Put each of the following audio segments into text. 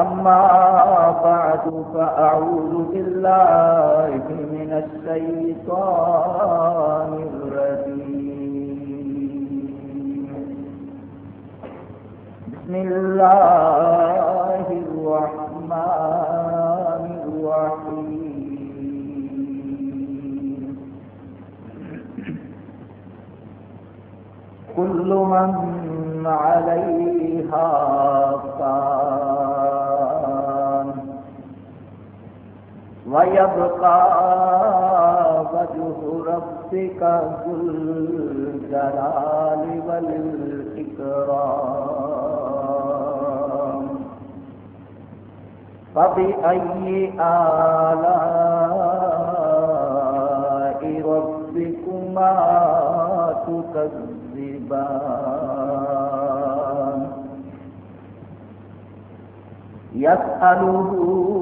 أما بعد فأعوذ بالله من الشيطان الرجيم. بسم الله الرحمن الرحيم. كل من عليها فان ويبقى وجه ربك ذو الجلال والإكرام فبأي يسأله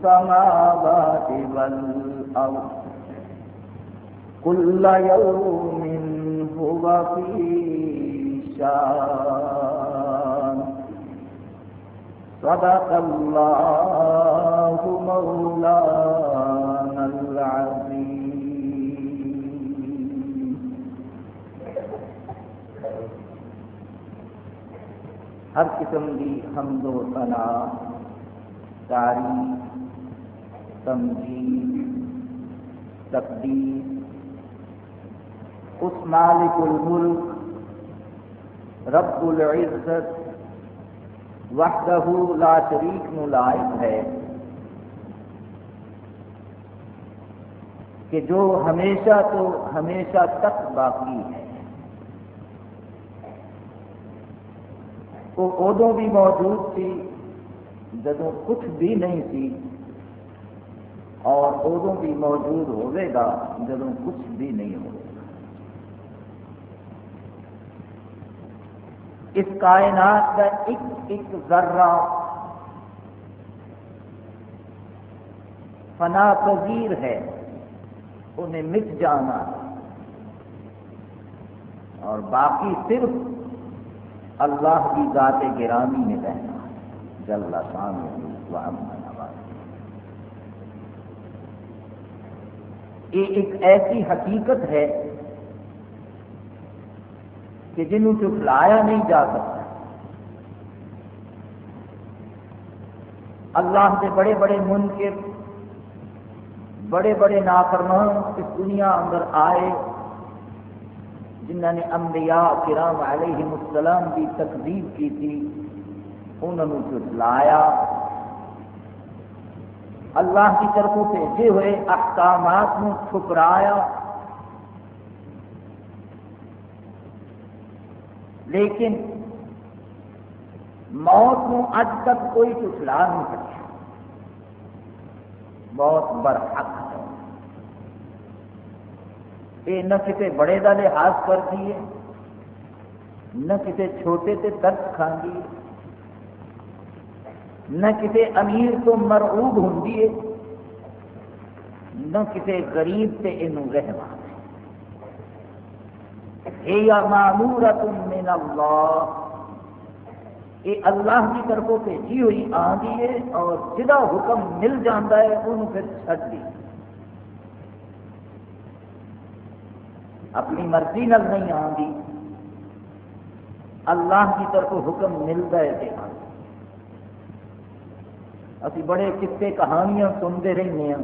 السماوات والأرض كل يوم هو في شان. صدق الله مولانا العظيم. ہر قسم کی حمد و ثنا تعریف تمجید تقدیر، اس مالک الملک، رب العزت، وحدہ لا شریک نو لائق ہے، کہ جو ہمیشہ تو ہمیشہ تک باقی ہے۔ وہ ادو بھی موجود تھی جدو کچھ بھی نہیں تھی اور ادو بھی موجود ہوئے گا جدو کچھ بھی نہیں ہوگا اس کائنات کا ایک ایک ذرہ فنا پذیر ہے، انہیں مٹ جانا۔ اور باقی صرف اللہ کی ذات گرامی میں رہنا۔ جل شان یہ ایک ایسی حقیقت ہے کہ جنہوں چٹلایا نہیں جا سکتا۔ اللہ کے بڑے بڑے منکر، بڑے بڑے نافرمان اس دنیا اندر آئے، جنہوں نے انبیاء کرام علیہ السلام کی تقدیب کی تھی، انہوں نے جٹلایا اللہ کی طرفوں بھیجے ہوئے احکامات کو ٹھکرایا۔ لیکن موت کو اج تک کوئی ٹھٹلا نہیں سکتا موت برحق ہے۔ یہ نہ کسی بڑے کا لحاظ کرتی ہے نہ کسی چھوٹے تے درد کھاندی ہے نہ کسی امیر تو مرعوب ہوں نہ کسی غریب سے یہ رہنا یہ معمورت من اللہ۔ یہ اللہ کی طرفوں بھیجی ہوئی آدھی ہے اور جہاں حکم مل جاتا ہے، انہوں پھر چڑھ دی۔ اپنی مرضی نل نہیں آتی اللہ کی طرف حکم ملتا ہے کہ آ ابھی بڑے قصے کہانیاں سنتے رہتے ہیں۔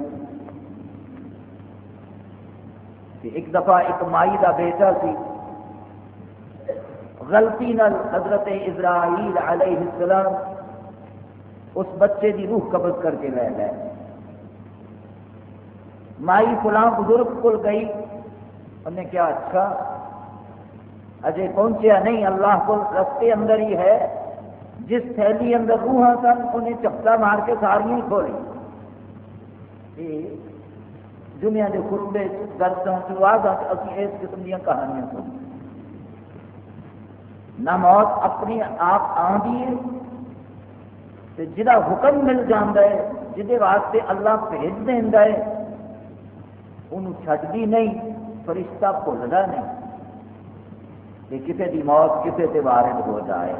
کہ ایک دفعہ ایک مائی کا بیٹا سی، غلطی نال حضرت اسرائیل علیہ السلام اس بچے کی روح قبض کر کے لے گئے۔ مائی فلاں بزرگ کو گئی انہیں کیا اچھا اجے پہنچیا نہیں، اللہ کو رستے اندر ہی ہے۔ جس تھیلی اندر روحاں سن، انہیں چپتا مار کے ساری کھولی۔ دنیا کے خطبے گردوں چواز ابھی اس قسم دیا کہانیاں سن۔ نہ موت اپنی آپ آدھی ہے جہاں حکم مل جاتا ہے جہد واسطے اللہ بھیج دینا ہے، انہوں چڈتی نہیں، فرشتہ بھولتا نہیں۔ کہ کسی کی موت کسی سے وارد ہو جائے۔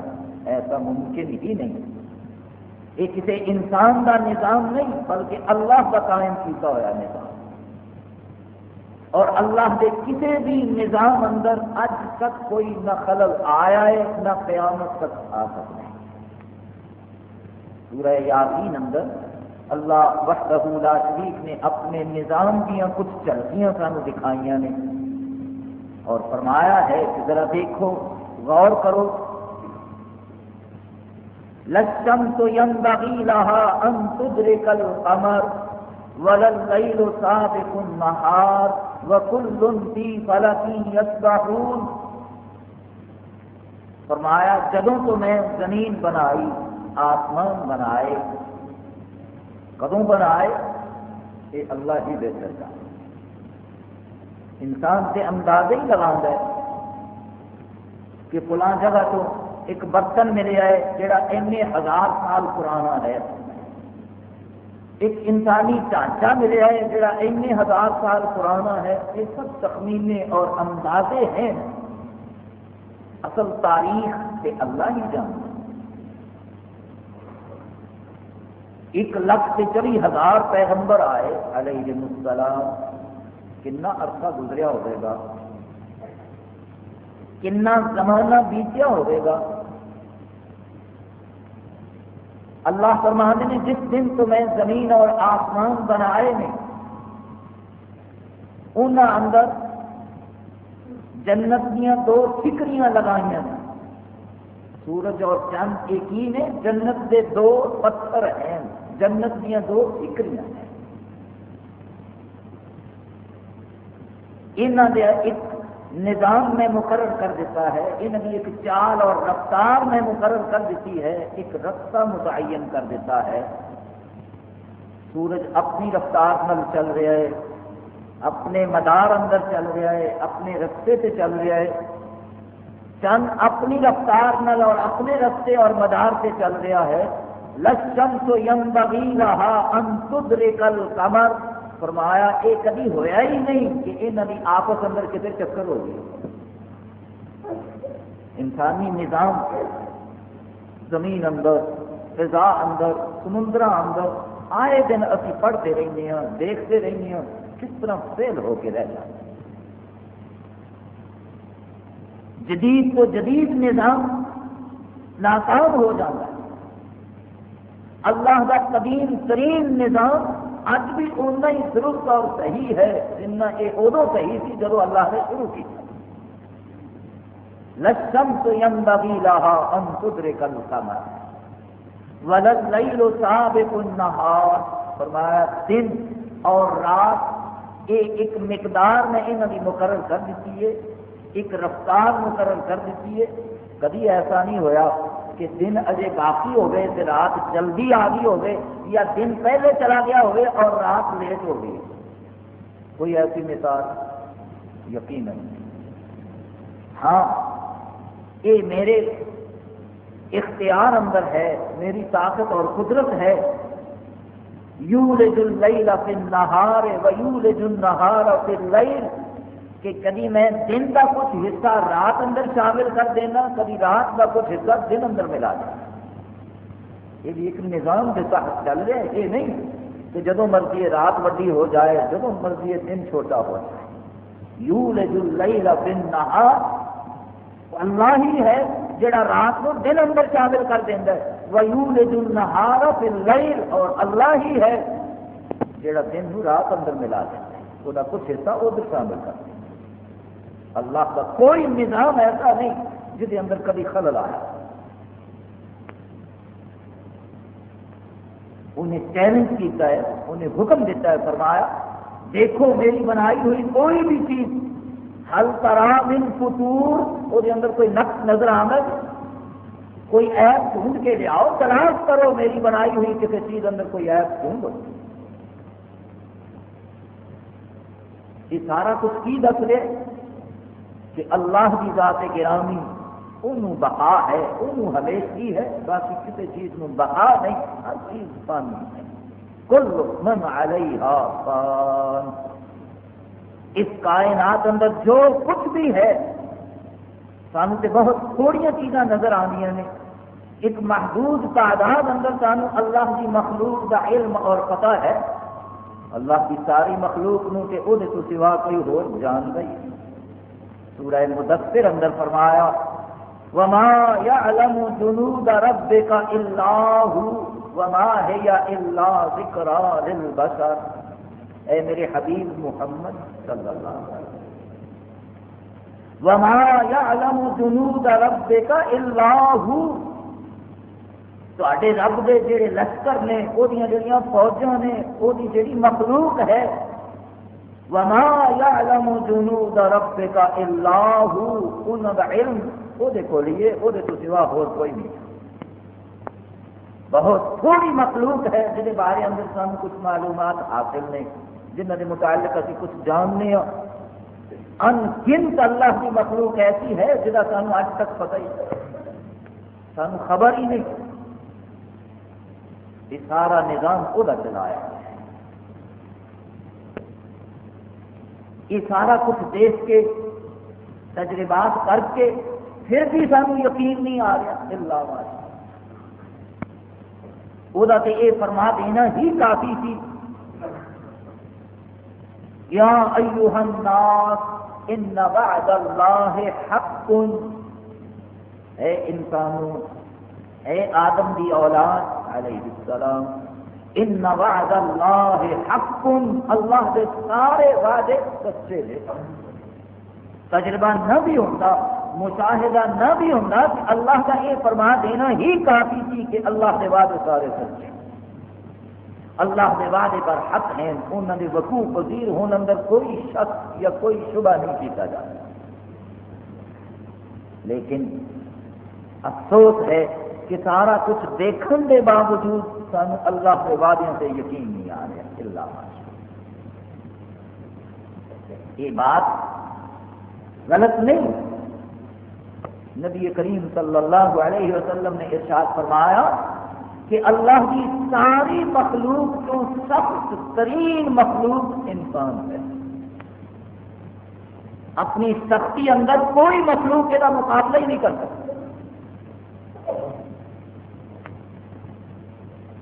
ایسا ممکن ہی نہیں۔ یہ کسی انسان کا نظام نہیں، بلکہ اللہ کا قائم کیتا ہوا نظام۔ اور اللہ کے کسی بھی نظام اندر اج تک کوئی نہ خلل آیا ہے، نہ قیامت تک آ سکتا ہے۔ سورہ یاسین اندر اللہ وحدہ لا شریف نے اپنے نظام دیا کچھ چلتیاں سانو دکھائیاں نے اور فرمایا ہے کہ ذرا دیکھو، غور کرو۔ لشم تو یم لہا ان تدرک القمر ولل سابق النہار وکل فی فلکی یسبحون فرمایا، جدوں تو میں زمین بنائی، آسمان بنائے کدوں بنائے یہ اللہ ہی بہتر کا۔ انسان سے اندازہ ہی لگا ہے کہ فلاں جگہ تو ایک برتن ملے ہے جڑا اینے ہزار سال پرانا ہے ایک انسانی ڈھانچہ ملے ہے جڑا اینے ہزار سال پرانا ہے۔ یہ سب تخمینے اور اندازے ہیں۔ اصل تاریخ سے اللہ ہی جانتا۔ ایک لاکھ سے چوی ہزار پیغمبر آئے علیہ السلام۔ کنا عرصہ گزریا ہوئے گا۔ کنا زمانہ بیتیا ہوئے گا۔ اللہ فرمانے نے جس دن تو میں زمین اور آسمان بنائے نے ان اندر جنت دیا دو ٹھکریاں لگائی سورج اور چند ایک ہی نے جنت دے دو پتھر ہیں۔ جنت دیا دو ٹھکریاں ہیں۔ انہوں نے ایک نظام میں مقرر کر دیتا ہے انہوں نے ایک چال اور رفتار میں مقرر کر دیتی ہے، ایک رستہ متعین کر دیتا ہے۔ سورج اپنی رفتار نل چل رہا ہے، اپنے مدار اندر چل رہا ہے، اپنے رستے سے چل رہا ہے۔ چند اپنی رفتار نل اور اپنے رستے اور مدار سے چل رہا ہے۔ لشم تو یم بگی رہا انتدرکل کمر فرمایا، یہ کبھی ہویا ہی نہیں کہ یہ آپس اندر کتنے چکر ہو گئی۔ انسانی نظام، زمین اندر فضا اندر سمندر اندر، آئے دن ابھی پڑھتے رہتے ہیں دیکھتے رہتے ہیں کس طرح فیل ہو کے رہ جاتے جدید تو جدید نظام ناکام ہو جاتا ہے۔ اللہ کا قدیم ترین نظام اج بھی اُنہ ہی درست اور صحیح ہے جنہ یہ ادو صحیح تھی جب اللہ نے شروع کیا لشم تو یم بگی لاہا ام قدرے کا نقصان ولد لئی لو صاحب فرمایا، دن اور رات، یہ ایک مقدار میں انہوں نے مقرر کر دیتی ہے، ایک رفتار مقرر کر دیتی ہے۔ کبھی ایسا نہیں ہویا۔ کہ دن اجے باقی ہو گئے تو رات جلدی آ گئی ہو گئے یا دن پہلے چلا گیا ہوئے اور رات لیٹ ہو گئی۔ کوئی ایسی مثال؟ یقین نہیں ہاں یہ میرے اختیار اندر ہے، میری طاقت اور قدرت ہے۔ یو اللیل فی النہار و یو النہار فی اللیل کہ کبھی میں دن کا کچھ حصہ رات اندر شامل کر دینا، کبھی رات کا کچھ حصہ دن اندر ملا دینا۔ یہ بھی ایک نظام کے تحت چل رہا ہے، یہ نہیں کہ جدو مرضی رات وڈی ہو جائے جدو مرضی دن چھوٹا ہو جائے۔ یو اللیل بن نہا اللہ ہی ہے جڑا رات کو دن اندر شامل کر دینا ہے۔ وہ یو النہار پھر اور اللہ ہی ہے جڑا دن رات اندر ملا دینا ہے۔ وہ کچھ حصہ ادھر شامل کر دیں اللہ کا کوئی نظام ایسا نہیں جہد اندر کبھی خلل آیا۔ انہیں چیلنج کیتا ہے، انہیں حکم دیتا ہے، فرمایا، دیکھو میری بنائی ہوئی کوئی بھی چیز، ہل طرح من فطور، وہ اندر کوئی نقص نظر آمد کوئی ایپ ڈھونڈ کے لے آؤ، تلاش کرو میری بنائی ہوئی کسی چیز اندر کوئی ایپ ڈھونڈو یہ سارا کچھ کی دس رہے کہ اللہ کی ذات گرامی انہوں بقا ہے، انہوں ہمیشی ہے، باقی کسی چیز میں بقا نہیں، ہر چیز پانی ہے۔ کل من علیہ فان۔ اس کائنات اندر جو کچھ بھی ہے سان سے بہت تھوڑی چیزاں نظر آنی نے۔ ایک محدود تعداد اندر سانو اللہ کی مخلوق کا علم اور پتہ ہے۔ اللہ کی ساری مخلوق نو کہ وہ تو سوا کوئی ہو جان گئی سورہ مدثر اندر فرمایا، وما يعلم جنود ربك الا هو، وما هي الا ذکرى للبشر۔ اے میرے حبیب محمد صلی اللہ علیہ وسلم، وما يعلم جنود ربك الا هو۔ تے رب دے جڑے لشکر نے وہ جڑیاں فوجاں نے وہ جڑی مخلوق ہے وما يعلم جنود ربك الا هو ان دا علم وہ کو لیے وہ تو سوا اور کوئی نہیں۔ بہت تھوڑی مخلوق ہے جہاں بارے اندر سان کچھ معلومات حاصل نے جنہ کے متعلق ابھی کچھ جاننے ان گنت اللہ کی مخلوق ایسی ہے جہاں سانو اج تک پتہ ہی سانو خبر ہی نہیں۔ یہ سارا نظام وہ چلایا ہے یہ سارا کچھ دیکھ کے، تجربات کر کے، پھر بھی سانو یقین نہیں آ رہا اللہ وہ یہ فرما دینا ہی کافی تھی۔ یا ایوہ الناس، ان وعد اللہ حق۔ اے انسانوں، اے آدم دی اولاد علیہ السلام ان وعد اللہ حق. اللہ کے سارے وعدے سچے لے تجربہ نہ بھی ہوتا، مشاہدہ نہ بھی ہوتا کہ اللہ کا یہ فرما دینا ہی کافی تھی کہ اللہ کے وعدے سارے سچے۔ اللہ کے وعدے پر حق ہیں، انہوں نے وقوع پذیر ہونے اندر کوئی شک یا کوئی شبہ نہیں کیتا جاتا لیکن افسوس ہے کہ سارا کچھ دیکھنے کے باوجود سن، اللہ کے وعدے سے یقین نہیں آ رہا اللہ یہ بات غلط نہیں۔ نبی کریم صلی اللہ علیہ وسلم نے ارشاد فرمایا کہ اللہ کی ساری مخلوق تو سخت ترین مخلوق انسان ہے۔ اپنی سختی اندر کوئی مخلوق کا مقابلہ ہی نہیں کر سکتا۔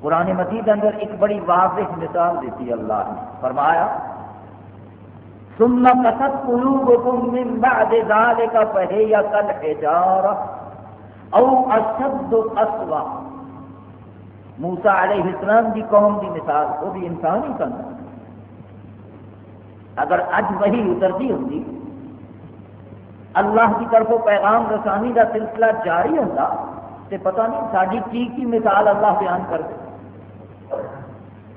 قرآن مجید اندر ایک بڑی واضح مثال دیتی اللہ نے۔ فرمایا، ثم قصد قلوبكم من بعد ذلك فهي كالحجارة او اشد قسوة موسیٰ علیہ السلام دی قوم دی مثال، وہ بھی انسان ہی سن اگر اج وہی اترتی ہوتی، اللہ کی طرف پیغام رسانی کا سلسلہ جاری ہوتا تو پتہ نہیں ساری کی کی مثال اللہ بیان کر دے۔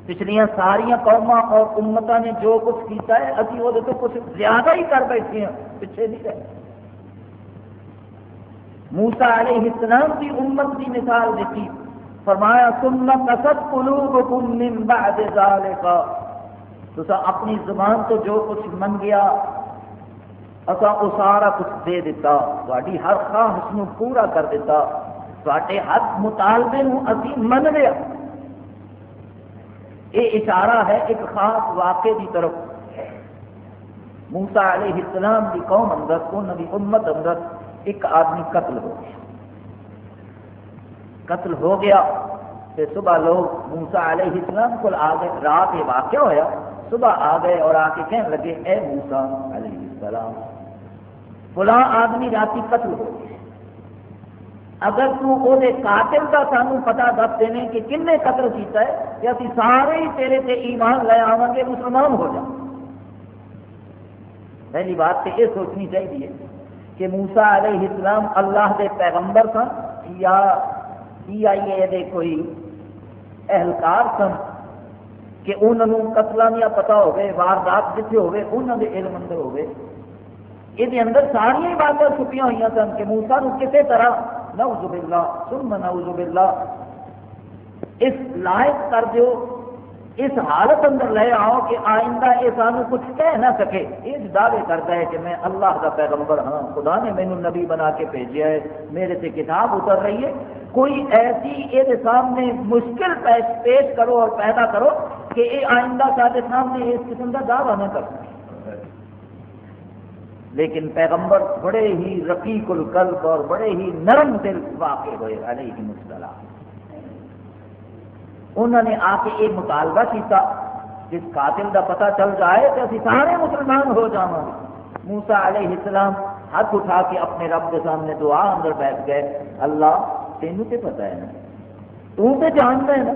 پچھلیا ساریا قوما اور امتوں نے جو کچھ کیتا ہے، ابھی وہ تو کچھ زیادہ ہی کر بیٹھے ہیں، پیچھے نہیں رہے۔ موسا علیہ السلام کی امت کی مثال دیتی فرمایا سننا کسد قلوبکم من بعد ذالکا تو اپنی زبان تو جو کچھ من گیا اصا وہ سارا کچھ دے دیتا۔ تاری ہر خواہش پورا کر دیتا۔ تے ہر مطالبے ابھی من لیا۔ یہ اشارہ ہے ایک خاص واقعے کی طرف۔ موسا علیہ السلام کی قوم اندر انہوں کی امت اندر ایک آدمی قتل ہو گیا۔ قتل ہو گیا تو صبح لوگ موسا علیہ السلام کو آ گئے رات یہ واقعہ ہوا، صبح آ گئے اور آ کے کہنے لگے، اے موسا علیہ السلام، فلاں آدمی رات قتل ہو گیا۔ اگر تو قاتل کا سانو پتا دس دینے کہ کن قتل کیتا ہے، کہ ابھی سارے ہی تیرے تے ایمان لے آواں گے، مسلمان ہو جائیں پہلی بات تو یہ سوچنی چاہیے کہ موسا علیہ السلام اللہ دے پیغمبر سن، یا سی آئی اے دے کوئی اہلکار سن، کہ انہوں قتل یا پتا ہوگی واردات جتنے ہوگی انہوں دے علم اندر ہوگی یہ اندر ساریا باتیں چھپیاں ہوئی سن کہ موسا کسی طرح نعوذ باللہ، ثم نعوذ باللہ۔ اس لائق کر دیو، اس حالت اندر لے آؤ کہ آئندہ یہ سانو کچھ کہہ نہ سکے۔ یہ دعوے کرتا ہے کہ میں اللہ کا پیغمبر ہاں خدا نے مینو نبی بنا کے بھیجا ہے، میرے سے کتاب اتر رہی ہے۔ کوئی ایسی یہ سامنے مشکل پیش پیش کرو اور پیدا کرو کہ یہ آئندہ سارے سامنے اس قسم کا دعویٰ نہ کر سکے۔ لیکن پیغمبر بڑے ہی رقیق القلب اور بڑے ہی نرم دل واقع ہوئے، علیہ السلام۔ انہوں نے آ کے یہ مطالبہ کیتا، جس قاتل کا پتہ چل جائے تو اسی سارے مسلمان ہو جا موسا علیہ السلام ہاتھ اٹھا کے اپنے رب کے سامنے دعا اندر بیٹھ گئے، اللہ، تینوں تو پتا ہے نا؟ تو تے جانتا ہے نا؟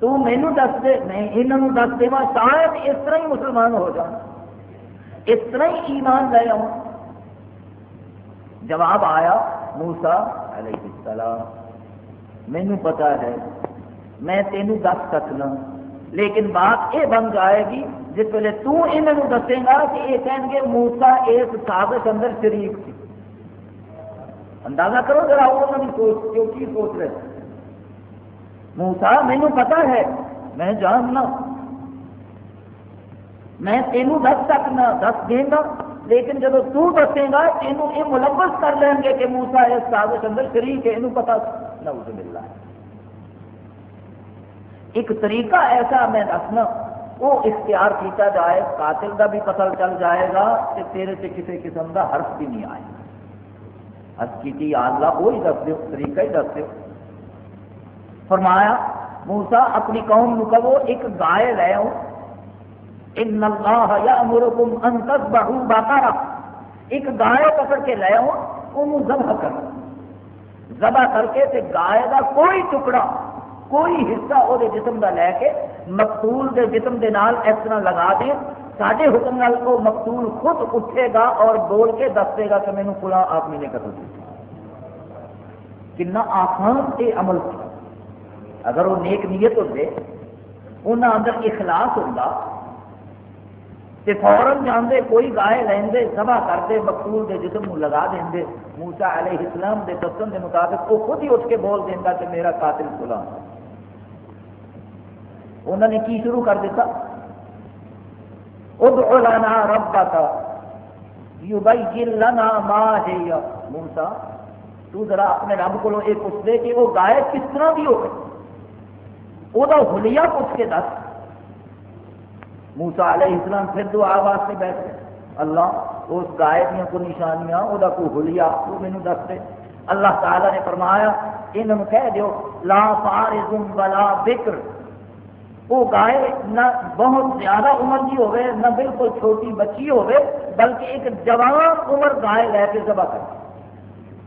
تو مینو دس دے، میں یہاں دس دے شاید اس طرح ہی مسلمان ہو جانا اس طرح ہی ایمان لے آؤں۔ جواب آیا موسا علیہ السلام مینو پتا ہے، میں تینوں دس سکنا لیکن بات یہ بن جائے گی، جس ویلے تنہوں دسے گا کہ یہ کہیں گے موسا اس سازش اندر شریف سی اندازہ کرو ذرا وہ سوچ جو کی سوچ رہے؟ موسا مینو پتا ہے، میں جاننا میں تینوں دس سکنا دس دینا لیکن جب تو دسے گا، تینوں یہ ملوث کر لیں گے کہ موسا اس سازش اندر شریف ہے یہ پتا نہ مل ہے ایک طریقہ ایسا میں دسنا وہ اختیار کیتا جائے، قاتل کا بھی پتہ چل جائے گا کہ تیرے سے کسی قسم کا حرف بھی نہیں آئے گا۔ کی اللہ وہی دس دو طریقہ ہی دس دو فرمایا موسا اپنی قوم کہو، ایک گائے لے آؤ ان اللہ یامرکم ان تذبحوا بقرہ۔ ایک گائے پکڑ کے لے آؤ انہوں ذبح کر ذبح کر کے تے گائے کا کوئی ٹکڑا، کوئی حصہ وہ جسم کا لے کے مقتول کے جسم کے نال اس طرح لگا دیں سارے حکم نال وہ مقتول خود اٹھے گا اور بول کے دس دے گا کہ مینو کلا آپ نے قتل کیا۔ کنا آسان یہ عمل۔ تھا اگر وہ نیک نیت ہوتے انہوں اندر اخلاص ہوتا کہ فوراً جانے کوئی گائے لیندے سبھا کرتے مقتول کے جسم کو لگا دیں موسا علیہ السلام کے دسن کے مطابق وہ خود ہی اٹھ کے بول دینا کہ میرا قاتل کلا انہوں نے کی شروع کر دیتا؟ ادعو لنا ربک، یبین لنا ما ہے موسا تو ذرا اپنے رب کو یہ پوچھ دے کہ وہ گائے کس طرح کی ہوگی وہ حلیہ پوچھ کے دس۔ موسا علیہ السلام پھر دعا واسطے بیٹھ گئے اللہ اس گائے دیا کو نشانیاں، وہ کوئی حلیہ وہ مینو دس دے اللہ تعالیٰ نے فرمایا، انہوں کہہ دیو، لا فارض ولا بکر۔ وہ گائے نہ بہت زیادہ عمر کی ہوئے نہ بالکل چھوٹی بچی ہوئے بلکہ ایک جوان عمر گائے لے کے ذبح کر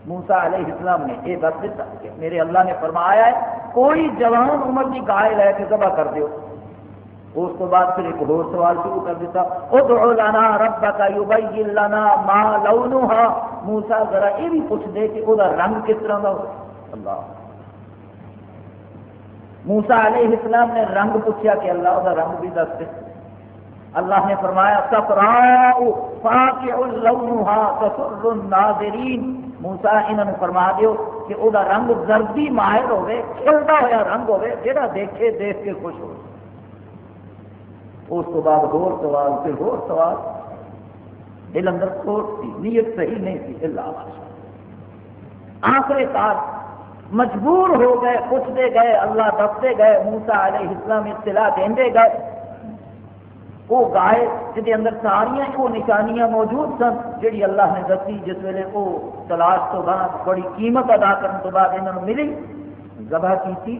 موسا علیہ السلام نے یہ دس دیتا کہ میرے اللہ نے فرمایا ہے، کوئی جوان عمر کی گائے لے کے ذبح کر دیو۔ اس کو بعد پھر ایک اور سوال شروع کر دیتا، ادعو لنا ربک یبین لنا ما لونها موسا ذرا یہ بھی پوچھ دے کہ وہ رنگ کس طرح کا ہو اللہ۔ موسا علیہ السلام نے رنگ پوچھا کہ اللہ کا رنگ بھی دس دے۔ اللہ نے فرمایا موسا انہوں نے فرما دیو کہ وہ رنگ زردی ماہر ہوے کھلتا ہوا رنگ ہوے جہاں دیکھے دیکھ کے خوش ہو اس بعد ہور سوال، پھر ہور سوال۔ دل اندر سوچ تھی نیت صحیح نہیں تھی اللہ آخری کار مجبور ہو گئے، پوچھتے گئے، اللہ دستے گئے موسا علیہ السلام اطلاع دے گئے۔ وہ گائے جہد اندر ساریا وہ نشانیاں موجود سن جہی اللہ نے دسی، جس ویلے وہ تلاش تو بعد، بڑی قیمت ادا کرنے تو بعد انہوں نے ملی، ذبح کی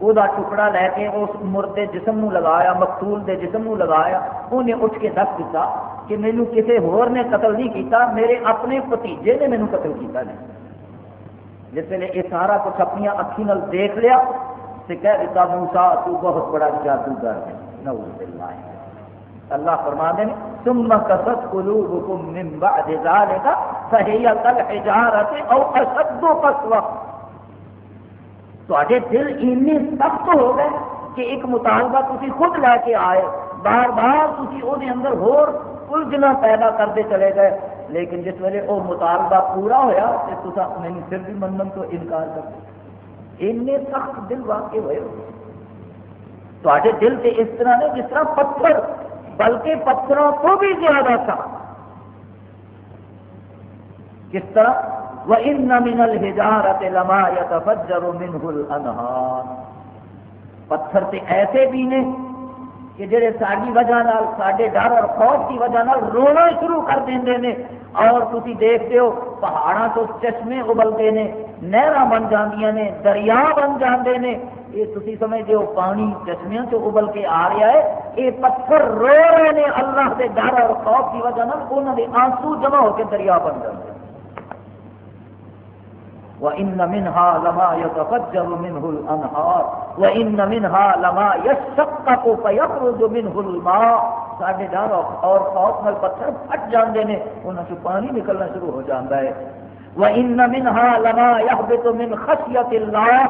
وہ ٹکڑا لے کے اس مردے جسم نو لگایا مقتول دے جسم نو لگایا انہیں اٹھ کے دس دیتا کہ مینو کسی ہور نے قتل نہیں کیتا میرے اپنے بتیجے نے مینو قتل کیتا نہیں جس ویلے یہ سارا کچھ اپنی اکھی نل دیکھ لیا تو کہہ دیتا موسا تو بہت بڑا جادوگر ہے نعوذ باللہ اللہ فرما دیں ثم قصد قلوبكم من بعد ذلك فهي كالحجارة او اشد قسوة تواڈے دل اتنے سخت ہو گئے کہ ایک مطالبہ تسی خود لے کے آئے۔ بار بار تسی او اندر ہور الجھنا پیدا کرتے چلے گئے۔ لیکن جس ویلے وہ مطالبہ پورا ہوا تو تصا میری پھر بھی منن تو انکار کر دیں سخت دل واقع ہوئے۔ تے دل سے اس طرح نے جس طرح پتھر، بلکہ پتھروں کو بھی زیادہ تھا کس طرح؟ وہ ان من الحجارت لما يتفجر منه پتھر سے ایسے بھی نے کہ جڑے ساری وجہ نال سارے ڈر اور خوف کی وجہ نال رونا شروع کر دیں نے۔ اور تھی دیکھتے ہو پہاڑوں تو چشمے ابلتے ہیں نہر بن جاندیاں نے، دریا بن جاندے نے۔ یہ تھی سمجھتے ہو، پانی چشمے چ ابل کے آ رہا ہے۔ یہ پتھر رو رہے ہیں اللہ کے ڈر اور خوف کی وجہ نال انہوں نے آنسو جمع ہو کے دریا بن جاتے وَإِنَّ مِنْهَا لَمَا يَتَفَجَّرُ مِنْهُ الْأَنْهَارُ وَإِنَّ مِنْهَا لَمَا يَشَّقَّقُ فَيَخْرُجُ مِنْهُ الْمَاءُ ساڈے ڈر اور خوف نال پتھر پھٹ جاندے نے، انہاں چوں پانی نکلنا شروع ہو جاندا ہے۔ وَإِنَّ مِنْهَا لَمَا يَهْبِطُ مِنْ خَشْيَةِ اللَّهِ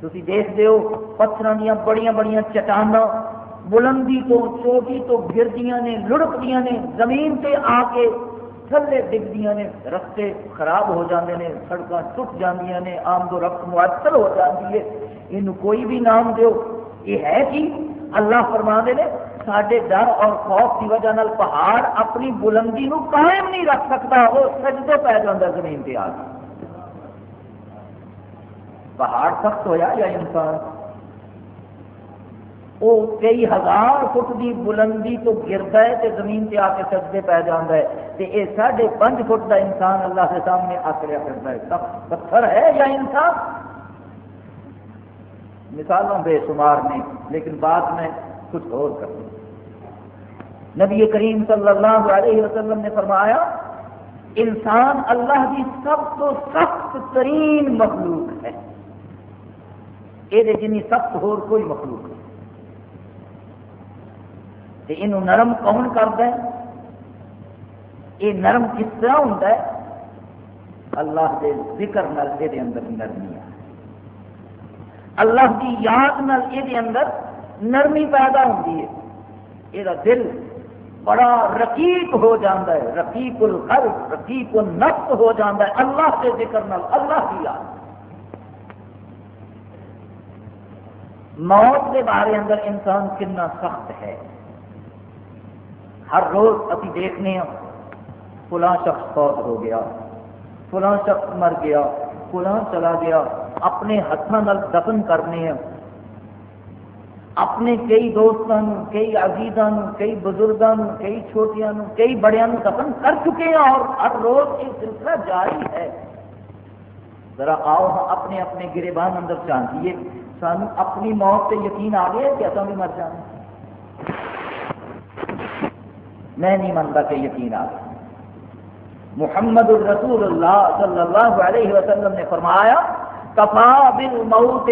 تسی دیکھدے ہو، پتھراں دیاں بڑیاں بڑیاں چٹاناں بلندی تو چوٹی تو گردیاں نے، لڑکدیاں نے، زمین تے آ کے تھلے ڈگدیاں نے، رستے خراب ہو جاندے نے، سڑکاں ٹوٹ جاندیاں نے، آمد و رفت معطل ہو جاتی ہے۔ یہ کوئی بھی نام دیو، یہ ہے کہ اللہ فرما دے نے سڈے ڈر اور خوف کی وجہ نال پہاڑ اپنی بلندی نو قائم نہیں رکھ سکتا، وہ سجدے پی جاتا زمین پہ آ پہاڑ سخت ہویا یا انسان؟ وہ کئی ہزار فٹ کی بلندی تو گرتا ہے تو زمین سے آ کے سجدے پی جانا ہے۔ تو یہ ساڑھے پانچ فٹ کا انسان اللہ کے سامنے آکڑیا کرتا ہے۔ پتھر ہے یا انسان؟ مثالوں بے شمار نے، لیکن بات میں کچھ اور کر نبی کریم صلی اللہ علیہ وسلم نے فرمایا، انسان اللہ کی سب تو سخت ترین مخلوق ہے۔ یہ جنی سخت ہو کوئی مخلوق ہے یہ نرم کون کرتا ہے؟ یہ نرم کس طرح ہوتا ہے؟ اللہ کے ذکر نال یہ اندر نرمی ہے۔ اللہ کی یاد نال یہ اندر نرمی پیدا ہوتی ہے۔ یہ دل بڑا رقیق ہو جاتا ہے۔ رقیق القلب، رقیق النفس ہو جاتا ہے۔ اللہ کے ذکر نال اللہ کی یاد۔ موت کے بارے اندر انسان کنا سخت ہے۔ ہر روز ابھی دیکھنے ہیں۔ فلاں شخص فوت ہو گیا، فلاں شخص مر گیا، فلاں چلا گیا۔ اپنے ہاتھوں دفن کرنے ہیں۔ اپنے کئی دوستوں کئی عزیزوں کئی بزرگوں کئی چھوٹیاں کئی بڑیا دفن کر چکے ہیں اور ہر روز یہ سلسلہ جاری ہے۔ ذرا آؤ اپنے اپنے گربان اندر چاہیے سانو اپنی موت سے یقین آ گیا کہ اصل بھی مر جانا میں نہیں منتا کہ یقین آ گیا۔ محمد الرسول اللہ صلی اللہ علیہ وسلم نے فرمایا، کفا بل موت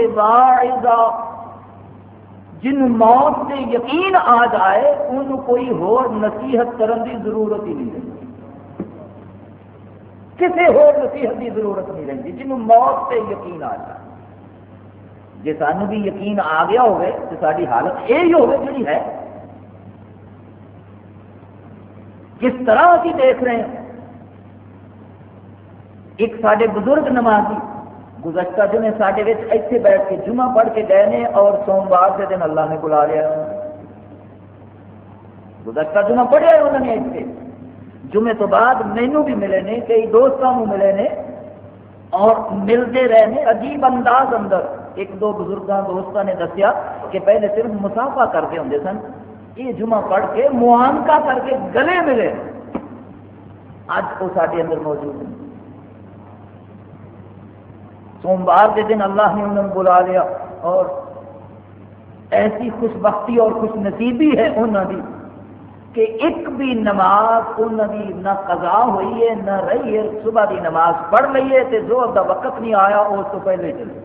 جن موت سے یقین آ جائے، ان کوئی ہور نصیحت کرن دی ضرورت ہی نہیں رہتی۔ کسی ہور نصیحت کی ضرورت نہیں رہتی، جن موت سے یقین آ جائے۔ جی سانو بھی یقین آ گیا ہوگی تو ساری حالت یہی ہوگی جی ہے کس طرح ابھی دیکھ رہے ہیں۔ ایک سارے بزرگ نمازی گزشتہ جمعے سارے اتنے بیٹھ کے جمعہ پڑھ کے گئے نے اور سوموار کے دن اللہ نے بلا لیا۔ گزشتہ جمعہ پڑھیا انہوں نے اتنے جمعے تو بعد مینو بھی ملے نے، کئی دوستوں کو ملے نے اور ملتے رہے عجیب انداز اندر۔ ایک دو بزرگوں دوستوں نے دسیا کہ پہلے صرف مسافہ کرتے ہوں سن۔ یہ جمعہ پڑھ کے معانکہ کر کے گلے ملے۔ اج وہ سارے اندر موجود ہیں سوموار کے دن اللہ نے انہوں نے بلا لیا اور ایسی خوش بختی اور خوش نصیبی ہے انہوں کی کہ ایک بھی نماز انہوں کی نہ قضا ہوئی ہے، نہ رہی ہے۔ صبح کی نماز پڑھ لیے تو زور کا وقت نہیں آیا اس تو پہلے چلے۔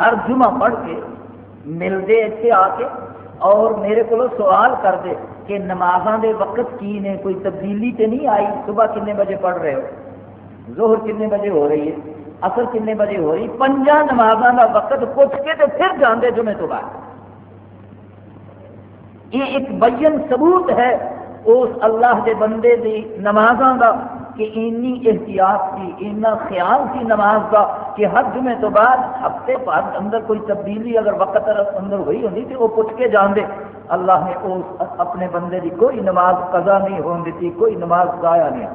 ہر جمعہ پڑھ کے ملتے اتنے آ کے اور میرے کو سوال کر دے کہ نمازاں دے وقت کی نے کوئی تبدیلی تو نہیں آئی؟ صبح کنے بجے پڑھ رہے ہو؟ ظہر کنے بجے ہو رہی ہے اثر کنے بجے ہو رہی پنجا نمازاں کا وقت پوچھ کے تو پھر جانے جمعے تو بعد۔ یہ ایک بین ثبوت ہے، اس اللہ کے بندے دی نمازاں کا کہ اینی احتیاط کی اینا خیال کی نماز کا کہ ہر جمعے تو بعد ہفتے بعد اندر کوئی تبدیلی اگر وقت اندر ہوئی ہوتی تو وہ پوچھ کے جان دے اللہ نے اس اپنے بندے کی کوئی نماز قضا نہیں ہون دیتی، کوئی نماز گایا نہیں۔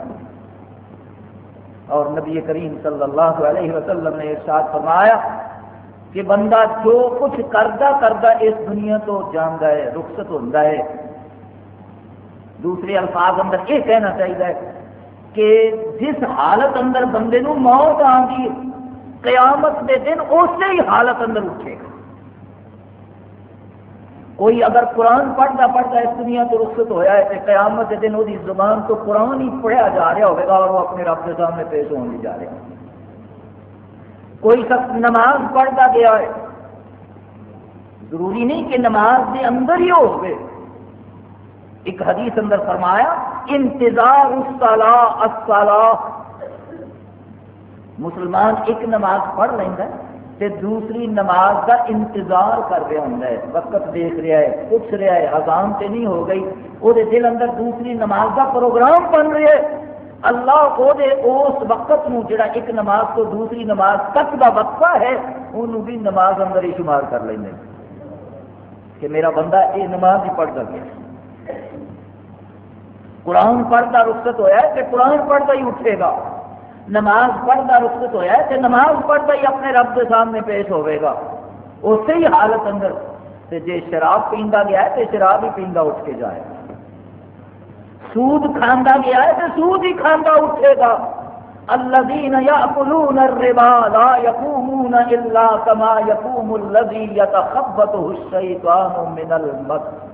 اور نبی کریم صلی اللہ علیہ وسلم نے ارشاد فرمایا کہ بندہ جو کچھ کرتا کرتا اس دنیا تو جانا ہے، رخصت ہوتا ہے۔ دوسرے الفاظ اندر یہ کہنا چاہیے کہ جس حالت اندر بندے نو موت آگی قیامت دے دن اسی حالت اندر اٹھے گا۔ کوئی اگر قرآن پڑھتا پڑھتا اس دنیا تو رخصت ہویا ہے تو قیامت کے دن وہ زبان تو قرآن ہی پڑھیا جا رہا ہوگا اور وہ اپنے رب کے سامنے پیش ہونے جا رہا کوئی شخص نماز پڑھتا گیا ہے، ضروری نہیں کہ نماز کے اندر ہی ہو ایک حدیث اندر فرمایا انتظار الصلاح مسلمان ایک نماز پڑھ لینا تے دوسری نماز کا انتظار کر رہا ہوں وقت دیکھ رہا ہے، پوچھ رہا ہے، اذان تے نہیں ہو گئی۔ وہ دل اندر دوسری نماز کا پروگرام بن رہا ہے۔ اللہ وہ اس وقت نو جڑا ایک نماز تو دوسری نماز تک کا وقفہ ہے انہوں بھی نماز اندر ہی شمار کر لیں کہ میرا بندہ یہ نماز ہی پڑھتا گیا قرآن پڑھتا رخصت ہوا ہے کہ قرآن پڑھتا ہی اٹھے گا۔ نماز پڑھتا رخصت ہوا ہے کہ نماز پڑھتا ہی اپنے رب کے سامنے پیش ہوئے گا۔ اسی ہی حالت اندر جی شراب پیندا گیا ہے تو شراب ہی پیندا اٹھ کے جائے گا۔ سود کھانا گیا ہے تو سود ہی کھانا اٹھے گا۔ الذين ياكلون الربا لا يقومون الا كما يقوم الذي يتخبطه الشيطان من المس۔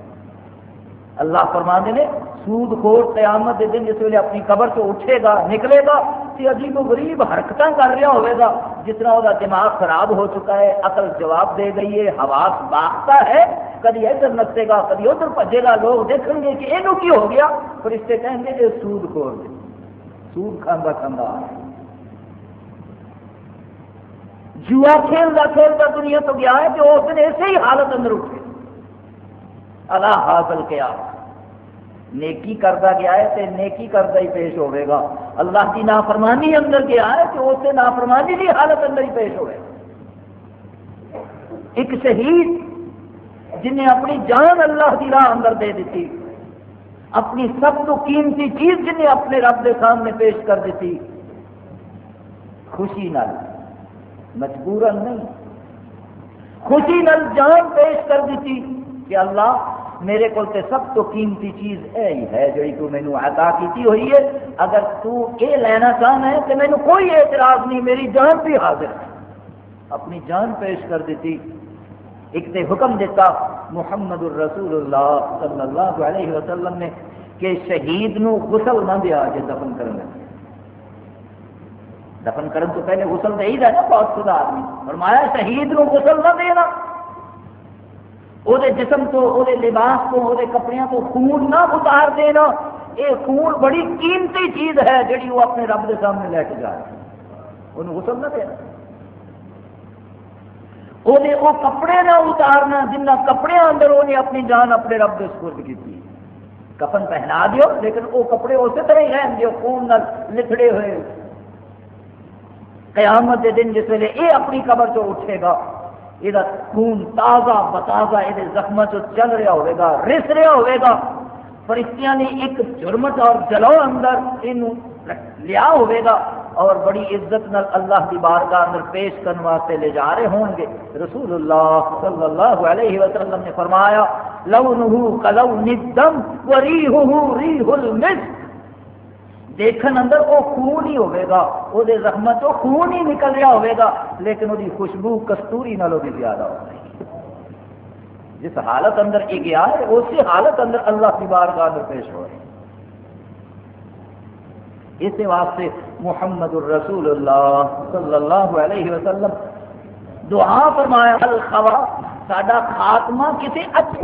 اللہ فرمانے نے سود خور قیامت دن جس ویلے اپنی قبر سے اٹھے گا، نکلے گا تو عجیب و غریب حرکت کر رہا ہوئے گا، جس طرح وہ دماغ خراب ہو چکا ہے، عقل جواب دے گئی ہے، حواس باغتا ہے، کدی ادھر نسے گا کدی ادھر بجے گا، لوگ دیکھیں گے کہ یہ کی ہو گیا فرشتے کہیں گے یہ سود خور دے سود کھانا کھانا جوا کھیلتا کھیلتا دنیا تو گیا ہے کہ اس دن اسی ہی حالت اندر اٹھے۔ اللہ حاصل کیا نیکی کرتا گیا ہے تو نیکی کرتا ہی پیش ہوئے گا۔ اللہ کی نافرمانی اندر گیا ہے تو اس سے نافرمانی کی حالت اندر ہی پیش ہوئے۔ ایک شہید جنہیں اپنی جان اللہ کی راہ اندر دے دیتی، اپنی سب تو قیمتی چیز جنہیں اپنے رب کے سامنے پیش کر دیتی، خوشی نل مجبور نہیں۔ خوشی نل جان پیش کر دیتی کہ اللہ میرے کو سب تو قیمتی چیز یہ ہے جی تو مینو عطا کی ہوئی ہے۔ اگر تو یہ لینا چاہنا ہے تو مینو کوئی اعتراض نہیں، میری جان بھی حاضر ہے۔ اپنی جان پیش کر دیتی۔ ایک نے حکم دیتا، محمد الرسول اللہ صلی اللہ علیہ وسلم نے کہ شہید نو غسل نہ دیا جی دفن کرنے دفن کرنے تو پہلے غسل دے ہی نا، بہت خدا آدمی۔ فرمایا، شہید نو غسل نہ دینا۔ وہ جسم تو وہ لباس تو وہ کپڑے تو خون نہ اتار دینا یہ خون بڑی قیمتی چیز ہے جی وہ اپنے رب کے سامنے لے کے جائے انہوں غسل نہ دینا وہ کپڑے نہ اتارنا جنہ کپڑے اندر انہیں اپنی جان اپنے رب کے سپرد کی کفن پہنا دیو لیکن وہ کپڑے اسی طرح ہی رہن دیو خون لکھڑے ہوئے قیامت کے دن جس ویلے یہ اپنی قبر چ اٹھے گا یہ خون تازہ بتازہ یہ زخم چل رہا ہوئے گا، رس رہا ہوئے گا۔ فرشتیاں نے ایک جرمت اور جلو اندر یہ لیا ہوئے گا اور بڑی عزت نال اللہ کی بارگاہ اندر پیش کرنے واسطے لے جا رہے ہوں گے۔ رسول اللہ صلی اللہ علیہ وسلم نے فرمایا لونہ کلون الدم وریحہ ریح المسک۔ دیکھن اندر وہ خون ہی ہوئے گا وہ زخمت تو خون ہی نکل رہا ہوئے گا، لیکن وہ خوشبو کستوری نالوں بھی زیادہ ہو رہی جس حالت اندر یہ گیا ہے، اسی حالت اندر اللہ کی بارگاہ اندر پیش ہو رہی اس واسطے محمد الرسول اللہ صلی اللہ علیہ وسلم دعا فرمایا، الخوا، ساڈا خاتمہ کسی اچھے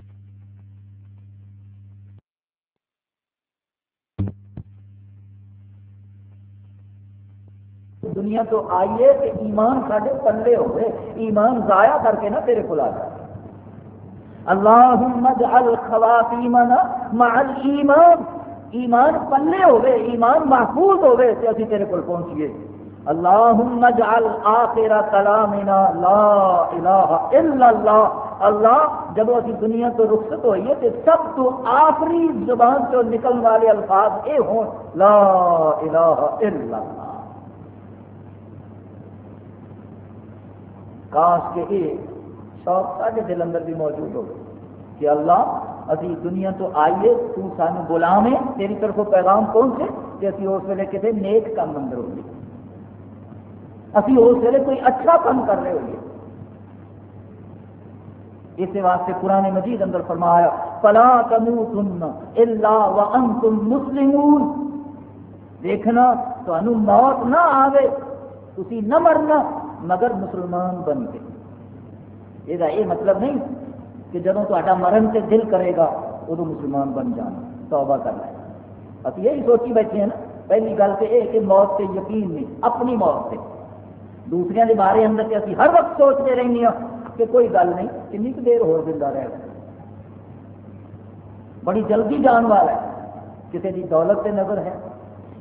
دنیا تو آئیے کہ ایمان سارے پلے ہو گئے ایمان ضائع کر کے نہ تیرے کو آ جائے اللہم اجعل خواتیمنا مع الایمان۔ ایمان پلے ہو گئے ایمان محفوظ ہو گئے تو اسی تیرے کو پہنچیے۔ اللہم اجعل آخر کلامنا لا الہ الا اللہ۔ اللہ، جب اسی دنیا تو رخصت ہوئیے تو سب تو آخری زبان سے نکلنے والے الفاظ اے ہوں لا الہ الا اللہ۔ کاش کے یہ شوق سارے دل اندر بھی موجود ہو کہ اللہ، ابھی دنیا تو آئیے تو سانو غلام تیری طرف پیغام پہنچے کہ ابھی اس ویلے کسی نیک کام اندر ہوگی ابھی اس ویلے کوئی اچھا کام کر رہے ہوئے۔ اس واسطے قرآن مجید اندر فرمایا، فلا تموتن الا وانتم مسلمون۔ دیکھنا تو موت نہ آوے، تسی نہ مرنا۔ مگر مسلمان بن کے۔ یہ مطلب نہیں کہ جب تا مرن سے دل کرے گا ادو مسلمان بن جانا، توبہ کرنا ہے ابھی یہی سوچی بیٹھے ہیں نا، پہلی گل تو یہ کہ موت سے یقین نہیں، اپنی موت سے دوسرے کے بارے اندر کہ ابھی ہر وقت سوچتے رہنے ہیں کہ کوئی گل نہیں کنی کن دیر ہو زندہ رہے۔ گا بڑی جلدی جان والا ہے۔ کسی کی دولت سے نظر ہے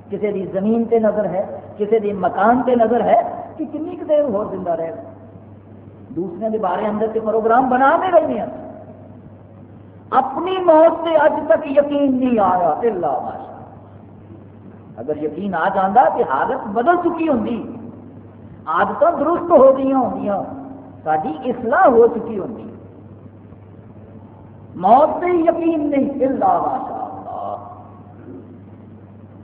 کسی کی زمین سے نظر ہے کسی کی مکان سے نظر ہے کہ کن دیر ہو زندہ رہے؟ گا دوسرے کے بارے اندر کے پروگرام بنا دے رہے ہیں۔ اپنی موت سے اج تک یقین نہیں آیا۔ اللہ ماشا اگر یقین آ جانا تو حالت بدل چکی ہوں آدت درست ہو گئی ہوں ساری اصلاح ہو چکی ہوں موت سے یقین نہیں۔ اللہ ماشا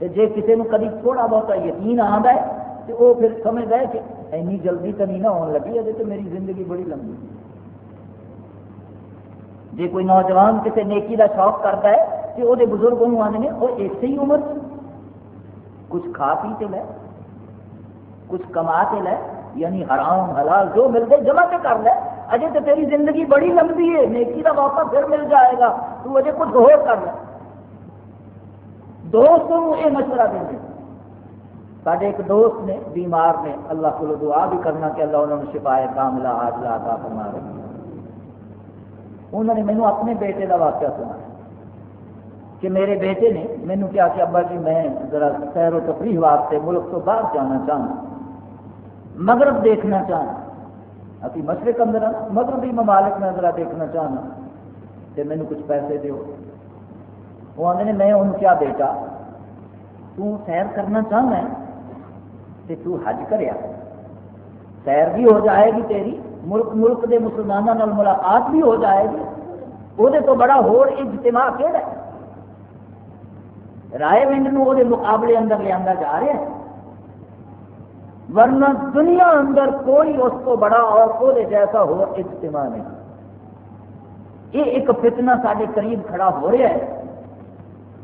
جی کسی نے کدی تھوڑا بہت یقین آتا ہے تو وہ پھر سمجھتا ہے کہ اینی جلدی تو نہیں نہ ہونے لگی ہے تو میری زندگی بڑی لمبی جی کوئی نوجوان کسی نیکی کا شوق کرتا ہے تو وہ بزرگ آنے وہ ایسے ہی عمر کچھ کھا پی لے، کچھ کما کے لے یعنی حرام، حلال جو مل گئے جمع کے کر لے۔ اجے تو تیری زندگی بڑی لمبی ہے، نیکی کا موقع پھر مل جائے گا، تو اجے کچھ اور کر لے۔ دوستوں یہ مشورہ دیں گے سارے ایک دوست نے، بیمار نے اللہ کو دعا بھی کرنا کہ اللہ انہوں نے شفا کاملا آج لاتا فرما رہی انہوں نے مینو اپنے بیٹے کا واقعہ سنا۔ کہ میرے بیٹے نے مینو کیا کہ ابا جی میں ذرا سیر و تفریح واسطے ملک تو باہر جانا چاہنا مغرب دیکھنا چاہنا ابھی مشرق اندر، مغربی ممالک میں ذرا دیکھنا چاہنا تو مینو کچھ پیسے دو وہ آدھے میں انہوں کیا بیٹا؟ تو سیر کرنا چاہنا ہے تو حج کریا سیر بھی ہو جائے گی تیری، ملک ملک کے مسلمانوں ملاقات بھی ہو جائے گی۔ وہ تو بڑا ہور اجتماع کہڑا ہے؟ رائے ونڈ وہ مقابلے اندر لیا جا رہا ہے۔ ورنہ دنیا اندر کوئی اس کو بڑا اور وہ جیسا ہو اجتماع نہیں۔ یہ ایک فتنہ سارے قریب کھڑا ہو رہا ہے۔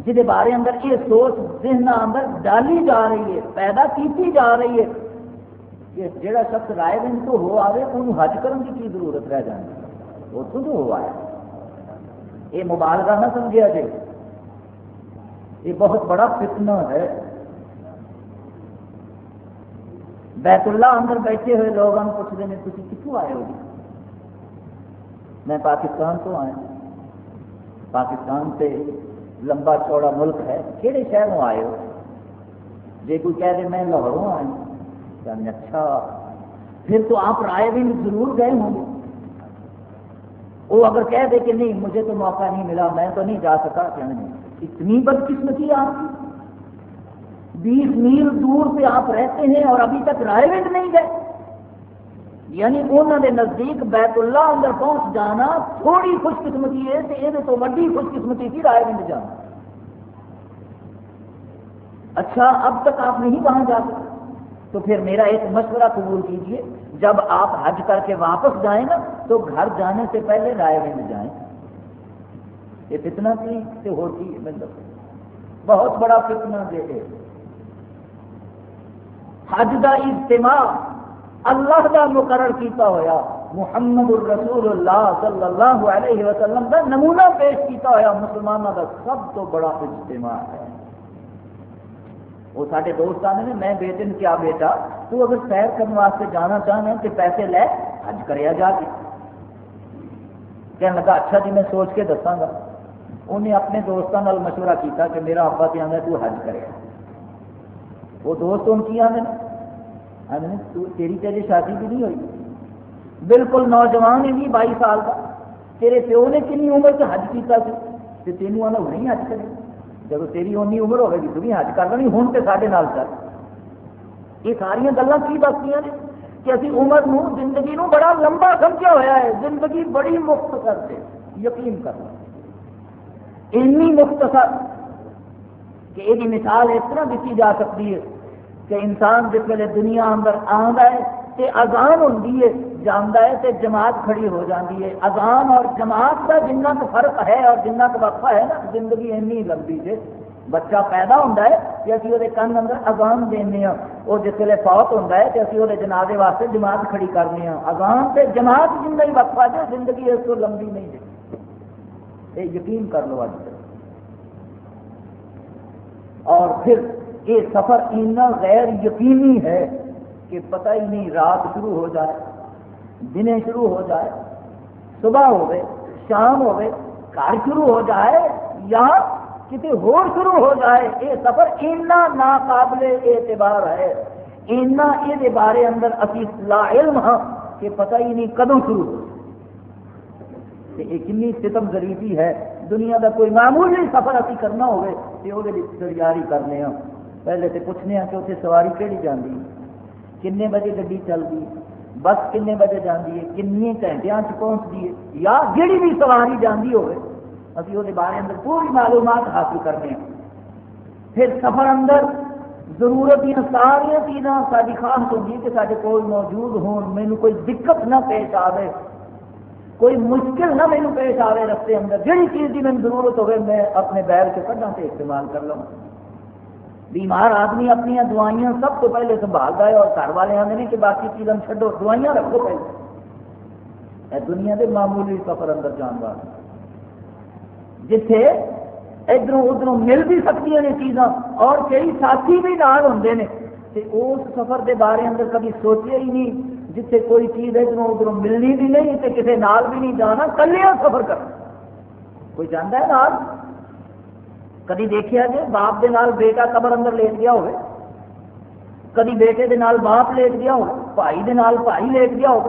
جہد بارے اندر یہ سوچ ذہن اندر ڈالی جا رہی ہے، پیدا کی جا رہی ہے کہ جہاں شخص رائے دن تو ہو آئے انہوں حج کرنے کی کی ضرورت رہ جانی اتوں تو ہو آیا یہ مبالغہ نہ سمجھا جائے۔ یہ بہت بڑا فتنہ ہے۔ بیت اللہ اندر بیٹھے ہوئے لوگ ہم پوچھتے ہیں تھی کتوں آئے ہو جی؟ میں پاکستان تو آیا پاکستان سے لمبا چوڑا ملک ہے کہڑے شہروں آئے ہو؟ جی کوئی کہہ دے، میں لاہوروں آئے یعنی اچھا۔ پھر تو آپ رائے بھی ضرور گئے ہوں گے۔ وہ اگر کہہ دے کہ نہیں، مجھے تو موقع نہیں ملا، میں تو نہیں جا سکا۔ کیا نہیں اتنی بدقسمتی آپ کی۔ بیس میل دور سے آپ رہتے ہیں اور ابھی تک رائے بھی نہیں گئے۔ یعنی انہوں نے نزدیک بیت اللہ اندر پہنچ جانا تھوڑی خوش قسمتی ہے تو یہ تو ویڈی خوش قسمتی تھی رائے گنج جانا۔ اچھا اب تک آپ نہیں وہاں جا سکتے۔ تو پھر میرا ایک مشورہ قبول کیجیے، جب آپ حج کر کے واپس جائیں نا، تو گھر جانے سے پہلے رائے گنج جائیں۔ یہ فتنا تھی سے ہوتی ہے مطلب بہت بڑا فتنا دے حج کا اجتماع اللہ کا مقرر کیتا ہوا محمد الرسول اللہ صلی اللہ علیہ وسلم کا نمونہ پیش کیتا ہوا مسلمانوں کا سب تو بڑا اجتماع ہے۔ وہ سارے دوست آنے نے، میں بیٹے نے کیا بیٹا، تو اگر سیر کرنے واسطے جانا چاہنا تو پیسے لے، حج کریا جا کے۔ کہنے لگا اچھا جی میں سوچ کے دساگا انہیں اپنے دوستوں مشورہ کیتا کہ میرا ابا تو آدھا تو حج کرے۔ وہ دوست ان کی آدھے ہاں جی، تیری تیری شادی بھی نہیں ہوئی۔ بالکل نوجوان ہی نہیں بائی سال کا۔ تیرے پیو نے کنی عمر سے حج کیا تو تینوں آنا نہیں حج کرے جب تیری اونی عمر ہوگی تو بھی حج کر لینی ہوں تو سارے نال کر یہ ساریا گلیں کی دستی نے؟ کہ اسی عمر نو زندگی نو بڑا لمبا سمجھا ہوا ہے، زندگی بڑی مختصر دے یقین کرنا اینی مختصر کہ یہ مثال اس طرح دیتی جا سکتی ہے۔ کہ انسان جس ویلے دنیا اندر آتا ہے تے اذان ہوں جانا ہے تے جماعت کھڑی ہو جاتی ہے۔ اذان اور جماعت کا جنہ کا فرق ہے اور جنہ کا وقفہ ہے نا، زندگی اینی لمبی ہے بچہ پیدا ہوتا ہے کہ ابھی وہ کن اندر اذان دینے ہاں۔ وہ جس ویلے فوت ہوتا ہے کہ ابھی وہ جنازے واسطے جماعت کھڑی کرنے ہاں۔ اذان سے جماعت جن کا ہی وقفہ ہے زندگی اس کو لمبی نہیں ہے یہ یقین کر لو اج اور پھر یہ سفر اتنا غیر یقینی ہے کہ پتہ ہی نہیں رات شروع ہو جائے، دن شروع ہو جائے، صبح ہوئے شام ہوئے گھر شروع ہو جائے یا کسی ہور شروع ہو جائے، یہ سفر اتنا ناقابل اعتبار ہے۔ اتنا یہ بارے اندر اسی لا علم ہاں کہ پتہ ہی نہیں کدوں شروع ہو یہ کنی ستم ظریفی ہے، دنیا کا کوئی معمولی سفر ابھی کرنا ہوگی تو وہ تیاری کرنے ہاں۔ پہلے تو پوچھنے ہاں کہ اتنے سواری کہڑی جاتی کنے بجے گی چلتی بس کنے بجے جاتی ہے؟ کنی گھنٹے پہنچتی ہے؟ یا جہی بھی سواری جاتی ہوئے ابھی وہ بارے اندر پوری معلومات حاصل کرتے ہیں پھر سفر اندر ضرورت دیا ساریا چیزاں ساری خاص ہوگی کہ سارے کول موجود ہون مینو کوئی دقت نہ پیش آئے کوئی مشکل نہ مینو پیش آئے رستے اندر۔ جہی چیز کی مجھے ضرورت ہوگی میں اپنے بیل سے کھڈا سے استعمال کر لوں۔ بیمار آدمی اپنی دوائیاں سب تو پہلے سنبھالتا ہے اور گھر والے آتے ہیں کہ باقی چیزیں چھڈو، دوائیاں رکھو پہلے۔ اے دنیا کے معمولی سفر اندر جان والے جتھے ادھر ادھر مل بھی سکتی ہیں چیزاں اور کئی ساتھی بھی نال ہوں نے۔ اس سفر کے بارے اندر کبھی سوچے ہی نہیں جتھے کوئی چیز ادھر ادھر ملنی بھی نہیں تو کسی نال بھی نہیں جانا کلیا سفر کرنا۔ کوئی جانا ہے نال؟ کدی دیکھا جی باپ دے نال بیٹا قبر اندر لیٹ گیا ہوئے؟ کدی بیٹے دے نال باپ لیٹ گیا ہو بھائی دے نال بھائی لیٹ گیا ہو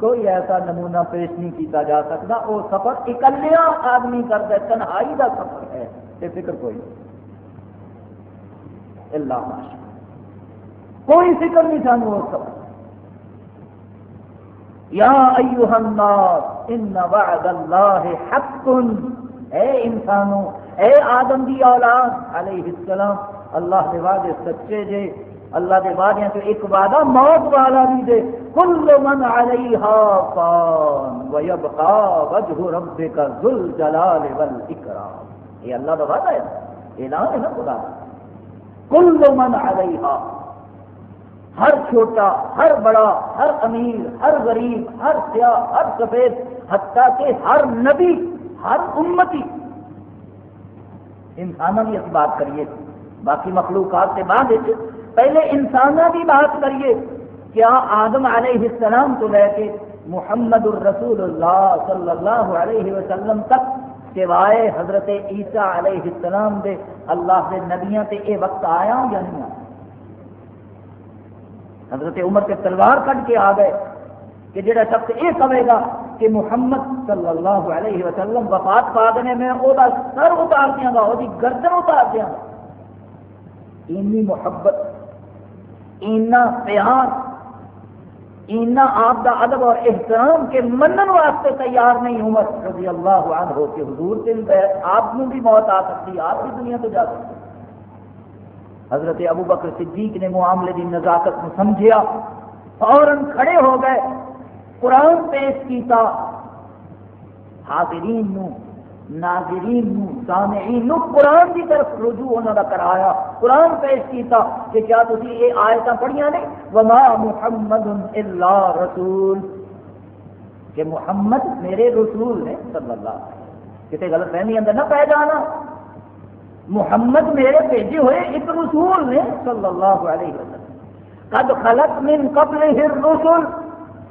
کوئی ایسا نمونہ پیش نہیں کیتا جا سکتا وہ سفر اکلیا آدمی کرتا ہے، تنہائی کا سفر ہے یہ فکر کوئی اللہ کوئی فکر نہیں سانو وہ سفر۔ یا ایوہ الناس، ان وعد اللہ حق اے انسانوں اے آدم دی اولاد علیہ السلام، اللہ دے وعدے سچے جے، اللہ دے وعدے تو ایک وعدہ موت والا بھی دے۔ کل من علیہا فان ویبقا وجہ ربک ذل جلال والاکرام یہ اللہ دا وعدہ ہے، اعلان ہے نا خدا۔ کل من علیہا، ہر چھوٹا، ہر بڑا، ہر امیر، ہر غریب، ہر سیاہ، ہر سفید، حتیٰ کہ ہر نبی، ہر امتی۔ انسانوں کی اسی بات کریے۔ باقی مخلوقات کے بعد پہلے انسانوں کی بات کریے۔ کیا آدم علیہ السلام تو لے کے محمد الرسول اللہ صلی اللہ علیہ وسلم تک سوائے حضرت عیسیٰ علیہ السلام دے اللہ کے نبیاں تے اے وقت آیا یا نہیں آیا؟ حضرت عمر کے تلوار کٹ کے آ گئے۔ کہ جڑا شخص یہ کہے گا کہ محمد صلی اللہ علیہ وسلم وفات پا دینے میں وہ سر اتار دیا گا وہ گردن اتار دیا گا۔ اینی محبت اینا پیار اینا آپ کا ادب اور احترام کے منن واسطے تیار نہیں، عمر رضی اللہ عنہ ہو کے حضور دن پہ آپ کو بھی موت آ سکتی، آپ بھی دنیا تو جا سکتے۔ حضرت ابو بکر صدیق نے معاملے کی نزاکت کو سمجھیا، فوراً کھڑے ہو گئے۔ قرآن پیش کیتا، حاضرین نو، ناظرین نو، سامعین نو قرآن کی طرف رجوع انہوں نے کرایا، قرآن پیش کیتا کہ کیا تھی یہ آیتیں پڑھیاں نے؟ وما محمد الا رسول۔ کہ محمد میرے رسول نے صلی اللہ علیہ وسلم۔ کسی غلط فہمی اندر نہ پہ جانا۔ محمد میرے بھیجے ہوئے ایک رسول نے صلی اللہ علیہ وسلم۔ قد خلق من قبل الرسل۔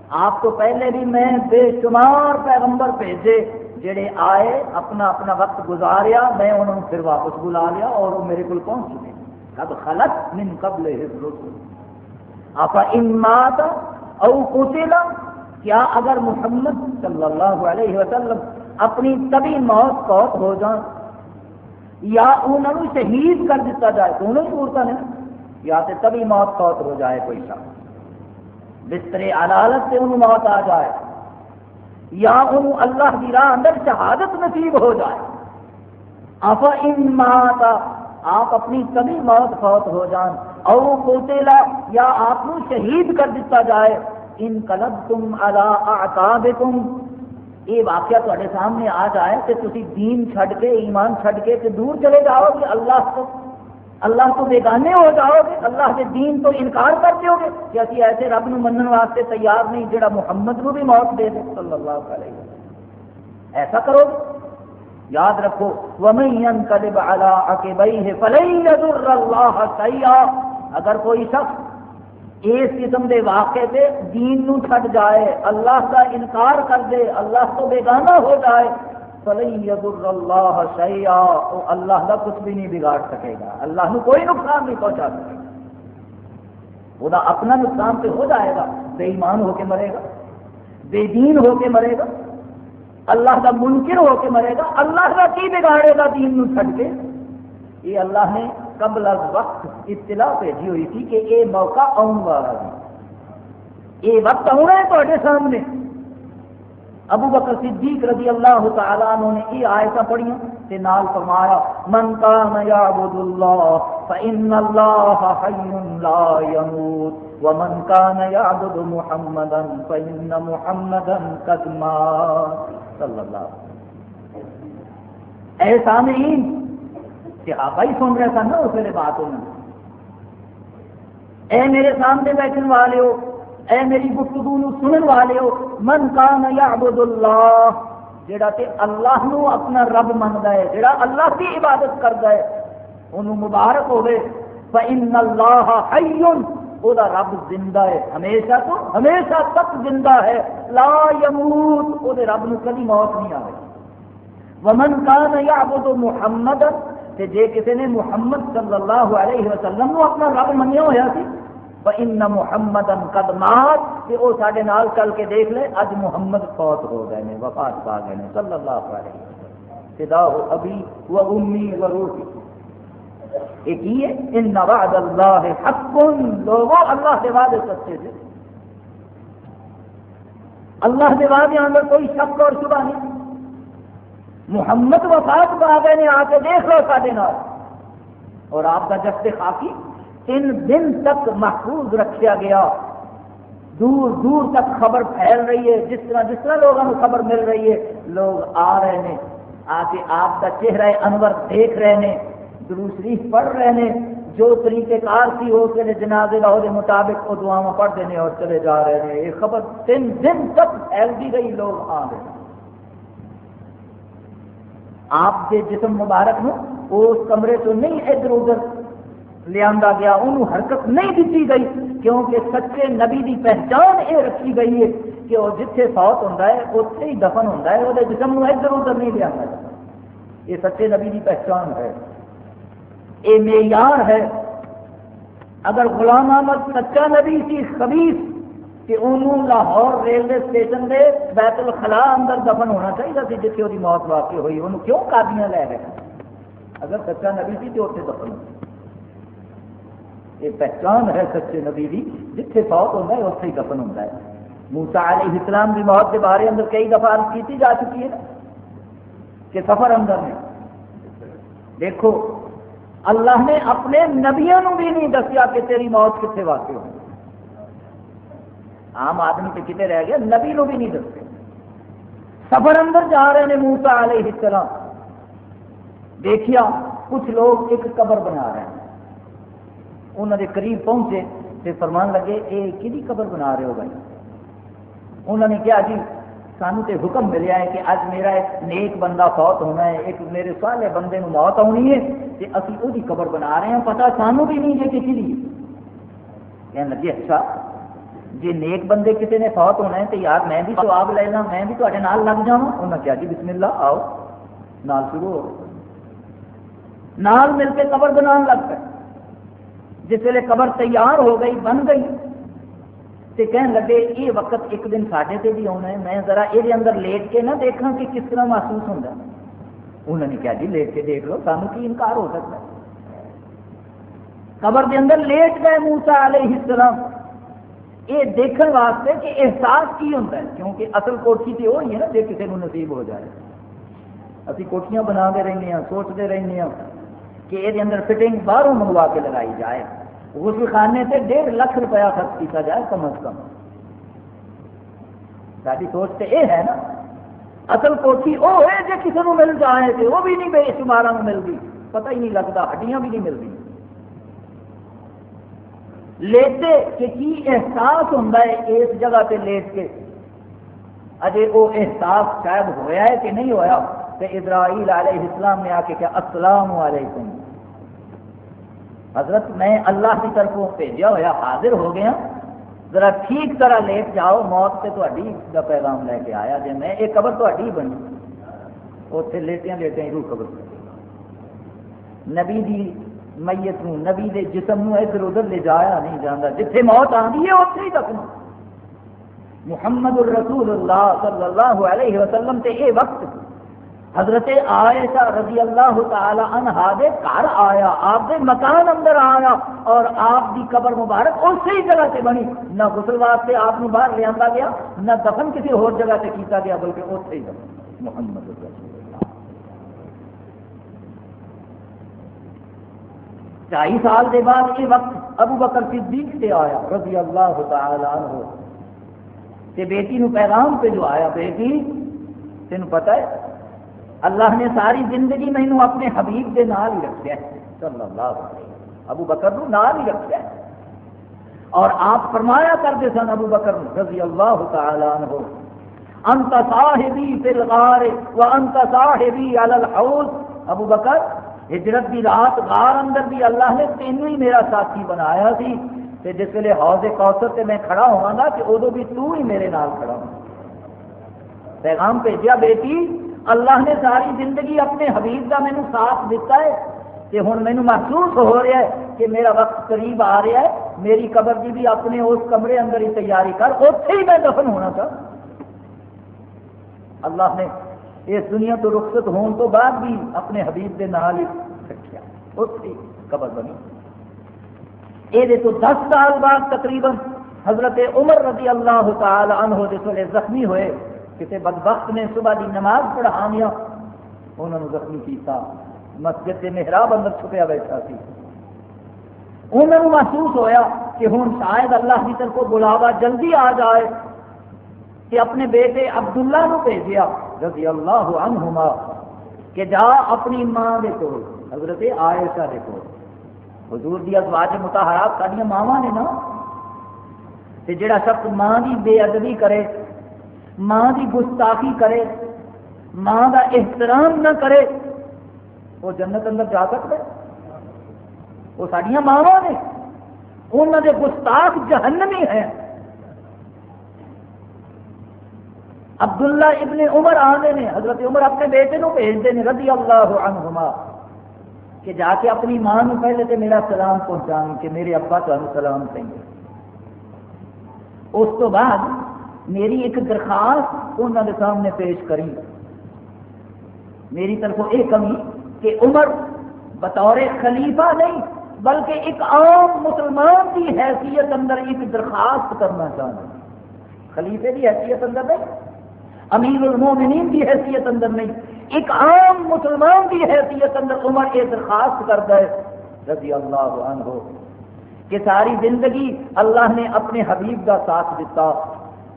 آپ تو پہلے بھی میں بے شمار پیغمبر بھیجے، جڑے آئے، اپنا اپنا وقت گزاریا، میں انہوں پھر واپس بلا لیا اور وہ میرے کو پہنچ چکے۔ کب خلط من قبل آپ امات او قتلا کیا اگر محمد صلی اللہ علیہ وسلم اپنی تبھی موت کوت ہو جان یا انہوں شہید کر دیتا جائے دونوں صورت نے یا تو تبھی موت کوت ہو جائے کوئی شخص۔ بستر عدالت سے انہوں موت آ جائے۔ یا انہوں اللہ کی راہ اندر شہادت نصیب ہو جائے۔ افا ان ماتا، آپ اپنی کبھی موت فوت ہو جان۔ او کوتےلا یا آپ شہید کر دیتا جائے؟ ان کلب تم اللہ یہ واقعہ تے سامنے آ جائے کہ تھی دین چھڈ کے، ایمان چھڈ کے دور چلے جاؤ گے اللہ کو اللہ تو بیگانے ہو جاؤ گے، اللہ کے دین تو انکار کر دو گے۔ کہ اسی ایسے رب نو منن واسطے تیار نہیں، جڑا محمد نو بھی موت دے دے۔ صلی اللہ علیہ وسلم۔ ایسا کرو گے۔ یاد رکھو، وَمَن يَنْقَلِبْ عَلَىٰ عَقِبَيْهِ فَلَن يَضُرَّ اللَّهَ شَيْئًا۔ اگر کوئی شخص اس قسم دے واقعے تے دین نو چھڈ جائے، اللہ کا انکار کر دے، اللہ تو بیگانہ ہو جائے فَلَن يَضُرَّ اللَّهَ شَيْئًا۔ او اللہ کا کچھ بھی نہیں بگاڑ سکے گا۔ اللہ نو کوئی نقصان نہیں پہنچا سکے گا۔ وہ اپنا نقصان تو ہو جائے گا، بے ایمان ہو کے مرے گا۔ بے دین ہو کے مرے گا۔ اللہ کا منکر ہو کے مرے گا۔ اللہ کا کی بگاڑے گا دین نو چھڈ کے۔ یہ اللہ نے قبل از وقت اطلاع بھیجی ہوئی تھی کہ یہ موقع آن والا ہے۔ یہ وقت آنا ہے تے سامنے۔ ابو بکر صدیق رضی اللہ تعالیٰ عنہ نے یہ آیت پڑھیاں تے نال فرمایا، من کان یعبد اللہ فإن اللہ حی لا يموت ومن کان یعبد محمدا فإن محمدا قد مات. صلی اللہ علیہ اے سامعین صحابہ ہی سن رہے سن نا اس ویلے بات ہونا اے میرے سامنے بیٹھنے والے ہو اے میری گفتگو سنن والے ہو من کان یعبد اللہ جڑا تے اللہ نو اپنا رب منگا ہے جڑا اللہ کی عبادت کرتا ہے انہوں مبارک ہوئے فَإِنَّ اللَّهَ حَيٌّ وہ رب زندہ ہے، ہمیشہ تو ہمیشہ تک زندہ ہے۔ لا یموت وہ رب نو کبھی موت نہیں آئے ومن کان یعبد محمد تے جے کسی نے محمد صلی اللہ علیہ وسلم نو اپنا رب منیا ہوا سی فإن محمد قد مات کہ وہ سارے نال چل کے دیکھ لے اج محمد فوت ہو گئے نے، وفات پا گئے نے، صلی اللہ علیہ وسلم۔ فدا ابی و امی و روحی۔ ایک ان وعد اللہ حق۔ لوگوں اللہ کے وعدے سچے تھے اللہ کے وعدے اندر کوئی شک اور شبہ نہیں۔ محمد وفات پا گئے نے، آ کے دیکھ لو سارے نال۔ اور آپ کا جسد خاکی تین دن تک محفوظ رکھا گیا۔ دور دور تک خبر پھیل رہی ہے۔ جس طرح جس طرح لوگوں کو خبر مل رہی ہے، لوگ آ رہے ہیں۔ آ کے آپ کا چہرہ انور دیکھ رہے ہیں۔ شریف پڑھ رہے ہیں۔ جو طریقے کار سی ہو کے جنازے لاہور کے مطابق وہ دعا پڑھتے ہیں اور چلے جا رہے ہیں۔ یہ خبر تین دن تک پھیلتی گئی، لوگ آ رہے ہیں۔ آپ کے جسم مبارک نو اس کمرے تو نہیں، ادھر ادھر لیا گیا انہوں حرکت نہیں دیتی گئی، کیونکہ سچے نبی دی پہچان یہ رکھی گئی ہے کہ وہ جتھے فوت ہوتا ہے اتنے ہی دفن ہوتا ہے وہ جسم ادھر ادھر نہیں لیا یہ سچے نبی دی پہچان ہے۔ یہ معیار ہے۔ اگر غلام احمد سچا نبی سی خبیص کہ انہوں لاہور ریلوے اسٹیشن دے بیت الخلا اندر دفن ہونا چاہیے سی جتنے وہ موت واقع ہوئی انہوں کیوں کابیاں لے رہے اگر سچا نبی سی تو اتنے دفن۔ یہ پہچان ہے سچے نبی کی جتنے فوت ہوتا ہے اتنے ہی دفن ہوتا ہے۔ موسا علیہ السلام کی موت کے بارے اندر کئی دفعہ کی جا چکی ہے کہ سفر اندر میں دیکھو، اللہ نے اپنے نبیا بھی نہیں دسیا کہ تیری موت کتنے واقع ہو عام آدمی تو کتنے رہ گیا، نبی نو بھی نہیں دستے۔ سفر اندر جا رہے ہیں موسا علیہ السلام۔ دیکھیا، کچھ لوگ ایک قبر بنا رہے ہیں۔ انہوں نے قریب پہنچے تو فرمان لگے یہ کہ قبر بنا رہے ہو بھائی؟ انہوں نے کیا جی سانو تے حکم ملیا ہے کہ اج میرا ایک نیک بندہ فوت ہونا ہے، ایک میرے سالے بندے نو موت آنی ہے کہ اسی وہ قبر بنا رہے ہیں پتا سانو بھی نہیں ہے کہ کسی کہنے لگے اچھا جی نیک بندے کسی نے فوت ہونا ہے تو یار، میں بھی جواب لینا، میں بھی تے نال لگ جا انہوں نے کیا جی بسم اللہ آؤ، نال شروع ہو۔ نال مل کے قبر بنا لگ پہ جس ویلے قبر تیار ہو گئی، بن گئی۔ تے کہنے لگے یہ وقت ایک دن ساڈے سے بھی آنا ہے، میں ذرا یہ اندر لیٹ کے نہ دیکھا کہ کس طرح محسوس ہوتا انہوں نے کہا جی لیٹ کے دیکھ لو، سانو کی انکار ہو سکتا ہے۔ قبر کے اندر لیٹ گئے موسا علیہ السلام۔ یہ دیکھنے واسطے کہ احساس کی ہوتا ہے، کیونکہ اصل کوٹھی تو وہی ہے نا جی کسی کو نصیب ہو جائے۔ ابھی کوٹیاں بنا کے رہنے ہیں سوچتے رہنے ہیں کہ یہ اندر فٹنگ باہروں منگوا کے لگائی جائے۔ غسل خانے سے ڈیڑھ لاکھ روپیہ خرچ کیا جائے کم از کم۔ ساری سوچ تو یہ ہے نا، اصل کوٹھی وہ ہے جی کسی کو مل جائے تو وہ بھی نہیں بے شمارا ملتی پتہ ہی نہیں لگتا، ہڈیاں بھی نہیں ملتی لیتے کہ کی احساس ہوں اس جگہ پہ لیٹ کے۔ اجے وہ احساس شاید ہویا ہے کہ نہیں ہویا؟ تو اسرائیل علیہ السلام نے آ کے کیا السلام علیکم۔ حضرت میں اللہ کی طرف بھیجا ہوا حاضر ہو گیا۔ ذرا ٹھیک طرح لیٹ جاؤ، موت سے تھی کا پیغام لے کے آیا۔ جی میں، یہ قبر تھی بنی۔ اتنے لیٹیاں لیٹیاں روح قبر نبی دی میت نو نبی دے جسم نو ادھر ادھر لے جایا نہیں جانا جتھے موت آتی ہے اتنے ہی تک محمد الرسول اللہ صلی اللہ علیہ وسلم تے اے وقت حضرت عائشہ رضی اللہ تعالی عنہ دے گھر آیا، آپ دے مکان اندر آیا اور آپ دی قبر مبارک اسی جگہ سے بنی۔ نہ غسل واسطے آپ باہر لیا گیا، نہ دفن کسی اور جگہ سے کیتا گیا، بلکہ اتے ہی دفن۔ محمد رسول اللہ۔ ڈھائی سال کے بعد یہ وقت ابو بکر صدیق سے آیا، رضی اللہ تعالی عنہ۔ کہ بیٹی نو پیغام پہ جو آیا، بیٹی تین پتہ ہے اللہ نے ساری زندگی مینو اپنے حبیب کے نال ہی رکھا ہے صلی اللہ علیہ ابو بکر نو نال ہی رکھا ہے اور آپ فرمایا کرتے سن ابو بکر رضی اللہ تعالی عنہ، انت صاحبی فی الغار و انت صاحبی علی الحوض۔ ابو بکر، ہجرت کی رات غار اندر بھی اللہ نے تینوں ہی میرا ساتھی بنایا سی۔ تے جس ویلے حوض کوثر تے میں کھڑا ہوا گا کہ ادو بھی تو ہی میرے نال کھڑا ہوں۔ پیغام بھیجا بیٹی اللہ نے ساری زندگی اپنے حبیب کا مینو ساتھ دیتا ہے کہ ہوں مینو محسوس ہو رہا ہے کہ میرا وقت قریب آ رہا ہے، میری قبر کی بھی اپنے اس کمرے اندر ہی تیاری کر اتنے ہی میں دفن ہونا تھا اللہ نے اس دنیا تو رخصت ہون تو بعد بھی اپنے حبیب کے نال ہی رکھا اتنے قبر بنی۔ یہ تو دس سال بعد تقریباً حضرت عمر رضی اللہ تعالی عنہ جس ویلے زخمی ہوئے۔ کسی بدبخت نے صبح کی نماز پڑھا لیا انہوں نے زخمی کیتا۔ مسجد کے محراب اندر چھپیا بیٹھا سی۔ انہوں نے محسوس ہویا کہ ہوں شاید اللہ کی طرف بلاوا جلدی آ جائے کہ اپنے بیٹے عبداللہ نو بھیجیا رضی اللہ عنہما، کہ جا اپنی ماں دے کو حضرت عائشہ دے کو حضور دی ازواج متحرات ساری ماوا نے نا؟ جڑا شخص ماں کی بے ادبی کرے ماں کی گستاخی کرے، ماں کا احترام نہ کرے، وہ جنت اندر جا سکتا وہ سڈیا ماوا نے۔ انہوں نے گستاخ جہنمی ہیں۔ عبداللہ ابن عمر آنے نے، حضرت عمر اپنے بیٹے نو بھیجتے ہیں رضی اللہ عنہما، کہ جا کے اپنی ماں نو پہلے تو میرا سلام پہنچا کہ میرے ابا تمہیں سلام دیں گے۔ اس تو بعد میری ایک درخواست انہوں نے سامنے پیش کری۔ میری طرف یہ کمی کہ عمر بطور خلیفہ نہیں، بلکہ ایک عام مسلمان کی حیثیت اندر ایک درخواست کرنا چاہتا خلیفے کی حیثیت اندر نہیں، امیر المومنین کی حیثیت اندر نہیں، ایک عام مسلمان کی حیثیت اندر عمر یہ درخواست کرتا ہے، رضی اللہ عنہ، کہ ساری زندگی اللہ نے اپنے حبیب کا ساتھ دیتا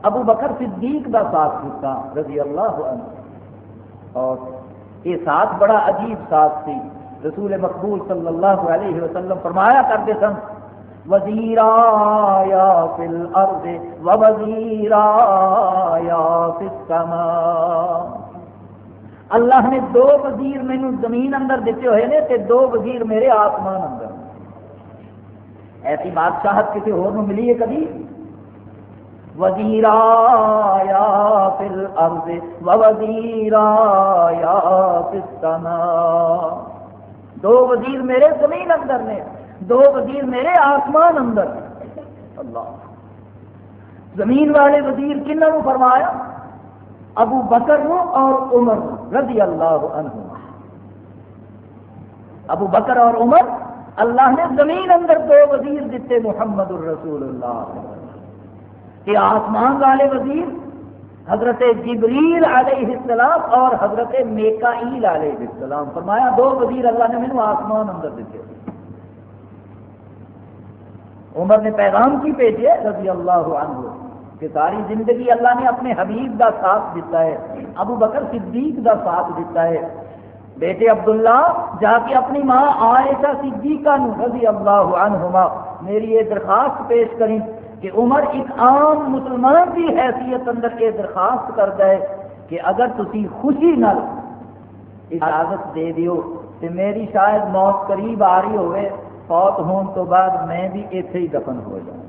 ابو بکر صدیق کا ساتھ دیتا رضی اللہ عنہ۔ اور یہ ساتھ بڑا عجیب ساتھ سی رسول مقبول صلی اللہ علیہ وسلم فرمایا کرتے سن، وزیرا یا فل ارد و وزیرا یا اللہ نے دو وزیر مینو زمین اندر دیتے ہوئے نے تے دو وزیر میرے آسمان اندر۔ ایسی بادشاہت کسی اور ملی ہے کبھی؟ وزیرا یا فل ارد و وزیرا یا دو وزیر میرے زمین اندر نے، دو وزیر میرے آسمان اندر۔ اللہ۔ زمین والے وزیر کنہوں فرمایا؟ ابو بکر نو اور عمر رضی اللہ عنہ۔ ابو بکر اور عمر، اللہ نے زمین اندر دو وزیر دیتے، محمد الرسول اللہ۔ کہ آسمان والے وزیر حضرت جبریل علیہ السلام اور حضرت میکائیل علیہ السلام، فرمایا دو وزیر اللہ نے مینو آسمان اندر دیتے عمر نے پیغام کی بھیجے رضی اللہ عنہ کہ ساری زندگی اللہ نے اپنے حبیب کا ساتھ دیتا ہے، ابو بکر صدیق کا ساتھ دیتا ہے۔ بیٹے عبداللہ، جا کے اپنی ماں عائشہ صدیقہ رضی اللہ عنہما میری یہ درخواست پیش کریں۔ کہ عمر ایک عام مسلمان کی حیثیت اندر یہ درخواست کرتا ہے کہ اگر تسی خوشی نال اجازت دے دیو تو میری شاید موت قریب آ رہی ہوئے، فوت ہون تو بعد میں بھی ایتھے ہی دفن ہو جاؤں۔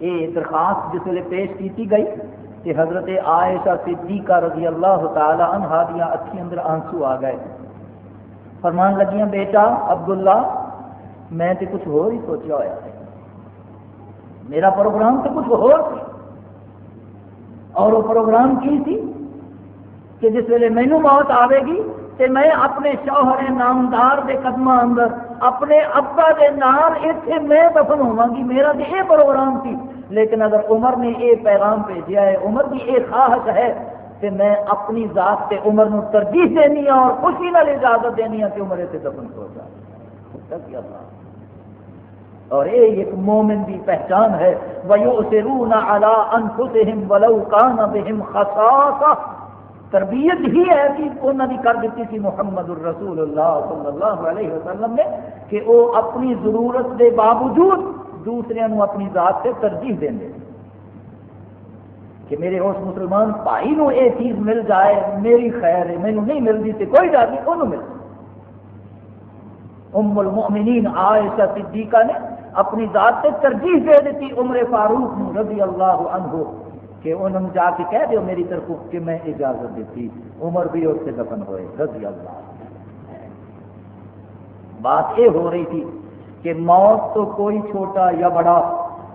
یہ درخواست جس ویلے پیش کی گئی کہ حضرت عائشہ صدیقہ رضی اللہ تعالی عنہ دیا اکھی اندر آنسو آ گئے۔ فرمان لگیاں، بیٹا عبداللہ، میں تے کچھ ہو ہی سوچا ہوا ہے۔ میرا پروگرام تو کچھ ہو اور وہ پروگرام کی تھی کہ جس ویلے مینو موت آئے گی کہ میں اپنے شوہر نامدار کے قدم اندر، اپنے ابا کے نام اتنے میں دفن ہوا گی۔ میرا تو یہ پروگرام تھی۔ لیکن اگر عمر نے یہ پیغام بھیجا ہے، عمر کی یہ خواہش ہے کہ میں اپنی ذات سے عمر نو ترجیح دینی اور خوشی نال اجازت دینی کہ عمر اتنے دفن ہو جائے۔ اللہ۔ اور یہ ایک مومن کی پہچان ہے۔ وَيُؤْثِرُونَ عَلَىٰ أَنفُسِهِمْ وَلَوْ كَانَ بِهِمْ خَصَاصَةٌ۔ تربیت ہی ایسی انہوں نے کر دیتی تھی محمد الرسول اللہ صلی اللہ علیہ وسلم نے کہ وہ اپنی ضرورت کے باوجود دوسرے اپنی ذات سے ترجیح دیں دے کہ میرے اس مسلمان بھائی نو یہ چیز مل جائے، میری خیر ہے مینو نہیں ملتی تو کوئی ڈر نہیں انہوں مل ام المؤمنین عائشہ صدیقہ نے اپنی ذات سے ترجیح دے دیتی عمر فاروق رضی اللہ عنہ کہ انہوں جا کے کہہ دیو میری طرف کہ میں اجازت دیتی۔ عمر بھی اس سے دفن ہوئے، رضی اللہ بات یہ ہو رہی تھی کہ موت تو کوئی چھوٹا یا بڑا،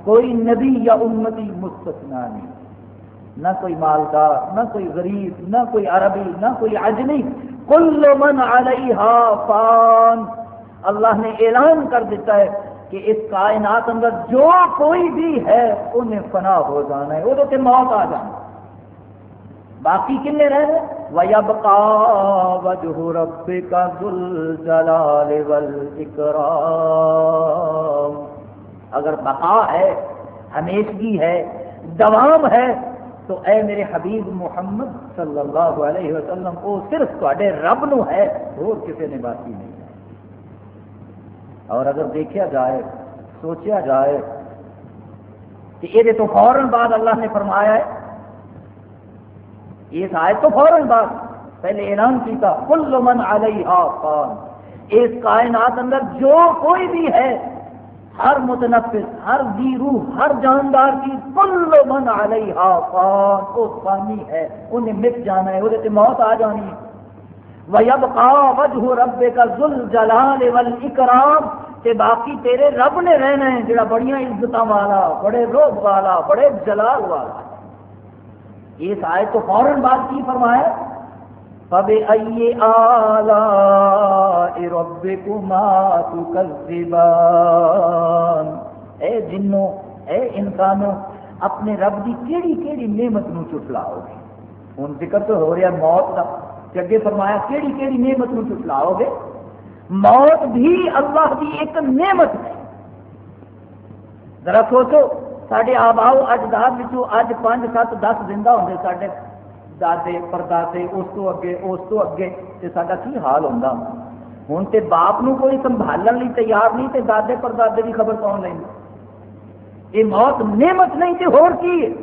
کوئی نبی یا امتی مستثنا نہیں۔ نہ کوئی مالدار، نہ کوئی غریب، نہ کوئی عربی، نہ کوئی عجمی کل من علیہا فان۔ اللہ نے اعلان کر دیتا ہے کہ اس کائنات اندر جو کوئی بھی ہے، انہیں فنا ہو جانا ہے، وہ تو موت آ جانا باقی کن رہے؟ وَيَبْقَى وَجْهُ رَبِّكَ ذُو الْجَلَالِ وَالْإِكْرَامِ۔ اگر بقا ہے، ہمیشگی ہے، دوام ہے، تو اے میرے حبیب محمد صلی اللہ علیہ وسلم، وہ صرف تے رب نو ہے اور کسی نے باقی نہیں۔ اور اگر دیکھا جائے، سوچا جائے کہ یہ تو فوراً بعد اللہ نے فرمایا ہے۔ اس آئے تو فوراً بعد۔ پہلے اعلان کیا کل من علیہ فان اس کائنات اندر جو کوئی بھی ہے، ہر متنفس، ہر روح ہر جاندار کی کل من علیہ فان وہ فانی ہے، انہیں مٹ جانا ہے وہ موت آ جانی ہے۔ وَيَبْقَى وَجْهُ رَبِّكَ ذُو الْجَلَالِ وَالْإِكْرَامِ تے باقی تیرے رب نے رہنا ہے جڑا بڑیاں عزتوں والا، بڑے روب والا، بڑے جلال والا۔ اس آئے تو فوراً بات کی فرمایا؟ فَبِأَيِّ آلَاءِ رَبِّكُمَا تُكَذِّبَانِ۔ اے جنوں، اے انسانوں، اپنے رب کی کیڑی کیڑی نعمت نو چٹلاؤ گے۔ ہوں ذکر تو ہو رہا موت کا کہ اگے فرمایا، کیڑی کیڑی نعمت نو چٹلاؤ گے؟ موت بھی اللہ کی ایک نعمت ہے۔ ذرا سوچو سارے آباؤ اجداد اج پانچ سات دس زندہ ہوں سارے دادے، پردادے، اس تو اگے، اس تو اگے، تے سارا کی حال ہوتا ہوں تے باپ نو کوئی سنبھالن لی تیار نہیں، تے دادے، پردادے کی خبر کون لیں یہ موت نعمت نہیں تے ہور کی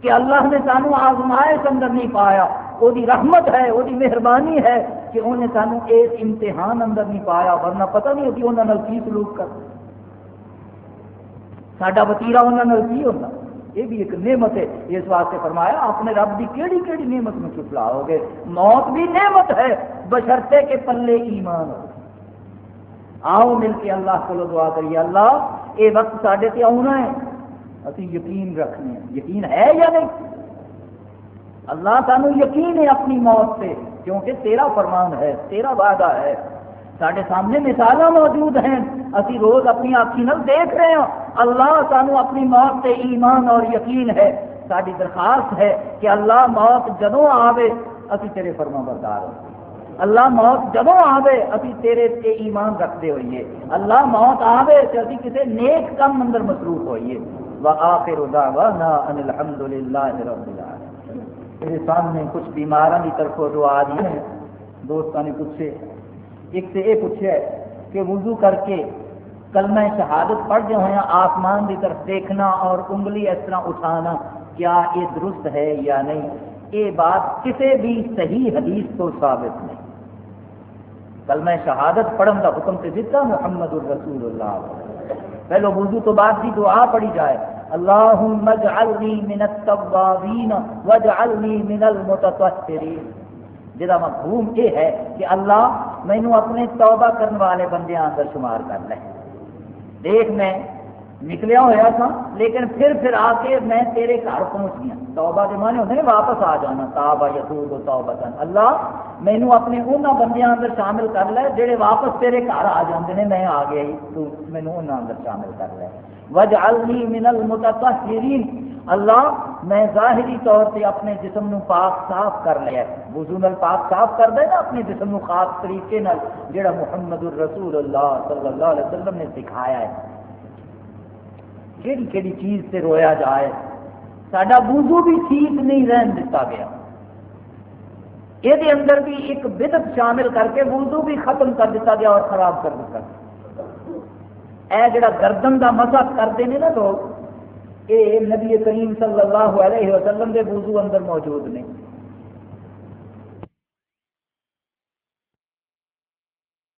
کہ اللہ نے سانو آزمائش اندر نہیں پایا۔ وہ رحمت ہے وہ مہربانی ہے کہ انہیں سانو ایک امتحان اندر نہیں پایا، ورنہ پتہ نہیں ہوتی انہوں نے کی سلوک کر۔ سڈا وتیرا انہوں نے کی ہوتا یہ بھی ایک نعمت ہے۔ اس واسطے فرمایا، اپنے رب کی کیڑی کیڑی نعمت میں چپلاؤ گے موت بھی نعمت ہے بشرتے کے پلے ایمان ہو۔ آؤ مل کے اللہ کو دعا کریے۔ اللہ یہ وقت سڈے سے آنا ہے۔ ابھی یقین رکھنے یقین ہے یا نہیں؟ اللہ سانو یقین ہے اپنی موت سے، کیونکہ تیرا فرمان ہے، تیرا وعدہ ہے۔ سارے سامنے مثال موجود ہیں، اسی روز اپنی آخی نل دیکھ رہے ہیں اللہ سانو اپنی موت سے ایمان اور یقین ہے۔ ساری درخواست ہے کہ اللہ موت جدو آوے، اسی تیرے فرما بردار ہو۔ اللہ موت جدو آوے ابھی تیرے تے ایمان رکھتے ہوئیے۔ اللہ موت آوے تو ابھی کسی نیک کم اندر مصروف ہوئیے۔ وآخر دعوانا ان الحمدللہ رب العالمین۔ میرے سامنے کچھ بیماراں کی طرف جو آ رہی ہیں دوستوں نے پوچھے۔ ایک سے یہ پوچھا کہ وضو کر کے کلمہ شہادت پڑھتے ہوئے آسمان کی طرف دیکھنا اور انگلی اس طرح اٹھانا، کیا یہ درست ہے یا نہیں؟ یہ بات کسی بھی صحیح حدیث کو ثابت نہیں۔ کل میں شہادت پڑھن کا حکم سے دیتا محمد الرسول اللہ۔ پہلو وضو تو بعد کی دعا پڑھی جائے۔ اللہم اجعلنی من التوابین واجعلنی من المتطہرین جدا مفہوم یہ ہے کہ اللہ مینو اپنے توبہ کرنے والے بندے اندر شمار کر لے۔ دیکھ میں نکلیا ہوا تھا، لیکن پھر پھر آ کے میں تیرے گھر پہنچ گیا۔ توبہ کے مانے ہوتے ہیں واپس آ جانا تابا یتوب توبہ اللہ مینو اپنے انہوں بندیاں اندر شامل کر لے، جڑے واپس تیرے گھر آ جاندے نے، میں آ گیا تو مینو انہوں اندر شامل کر لے۔ وجعلنی من المتطہرین۔ اللہ، میں ظاہری طور سے اپنے جسم نو پاک صاف کر لیا وضو نال پاک صاف کر دے نا اپنے جسم نو خاص طریقے نال، جڑا محمد الرسول اللہ صلی اللہ علیہ وسلم نے سکھایا ہے۔ کہڑی کہڑی چیز سے رویا جائے۔ سڈا بوزو بھی ٹھیک نہیں رہن دیتا گیا۔ یہ اندر بھی ایک بدت شامل کر کے وضو بھی ختم کر دیتا گیا اور خراب کر دیتا گیا۔ اے جڑا گردن کا مزہ کرتے ہیں نا لوگ یہ نبی کریم صلی اللہ علیہ وسلم کے وضو اندر موجود نہیں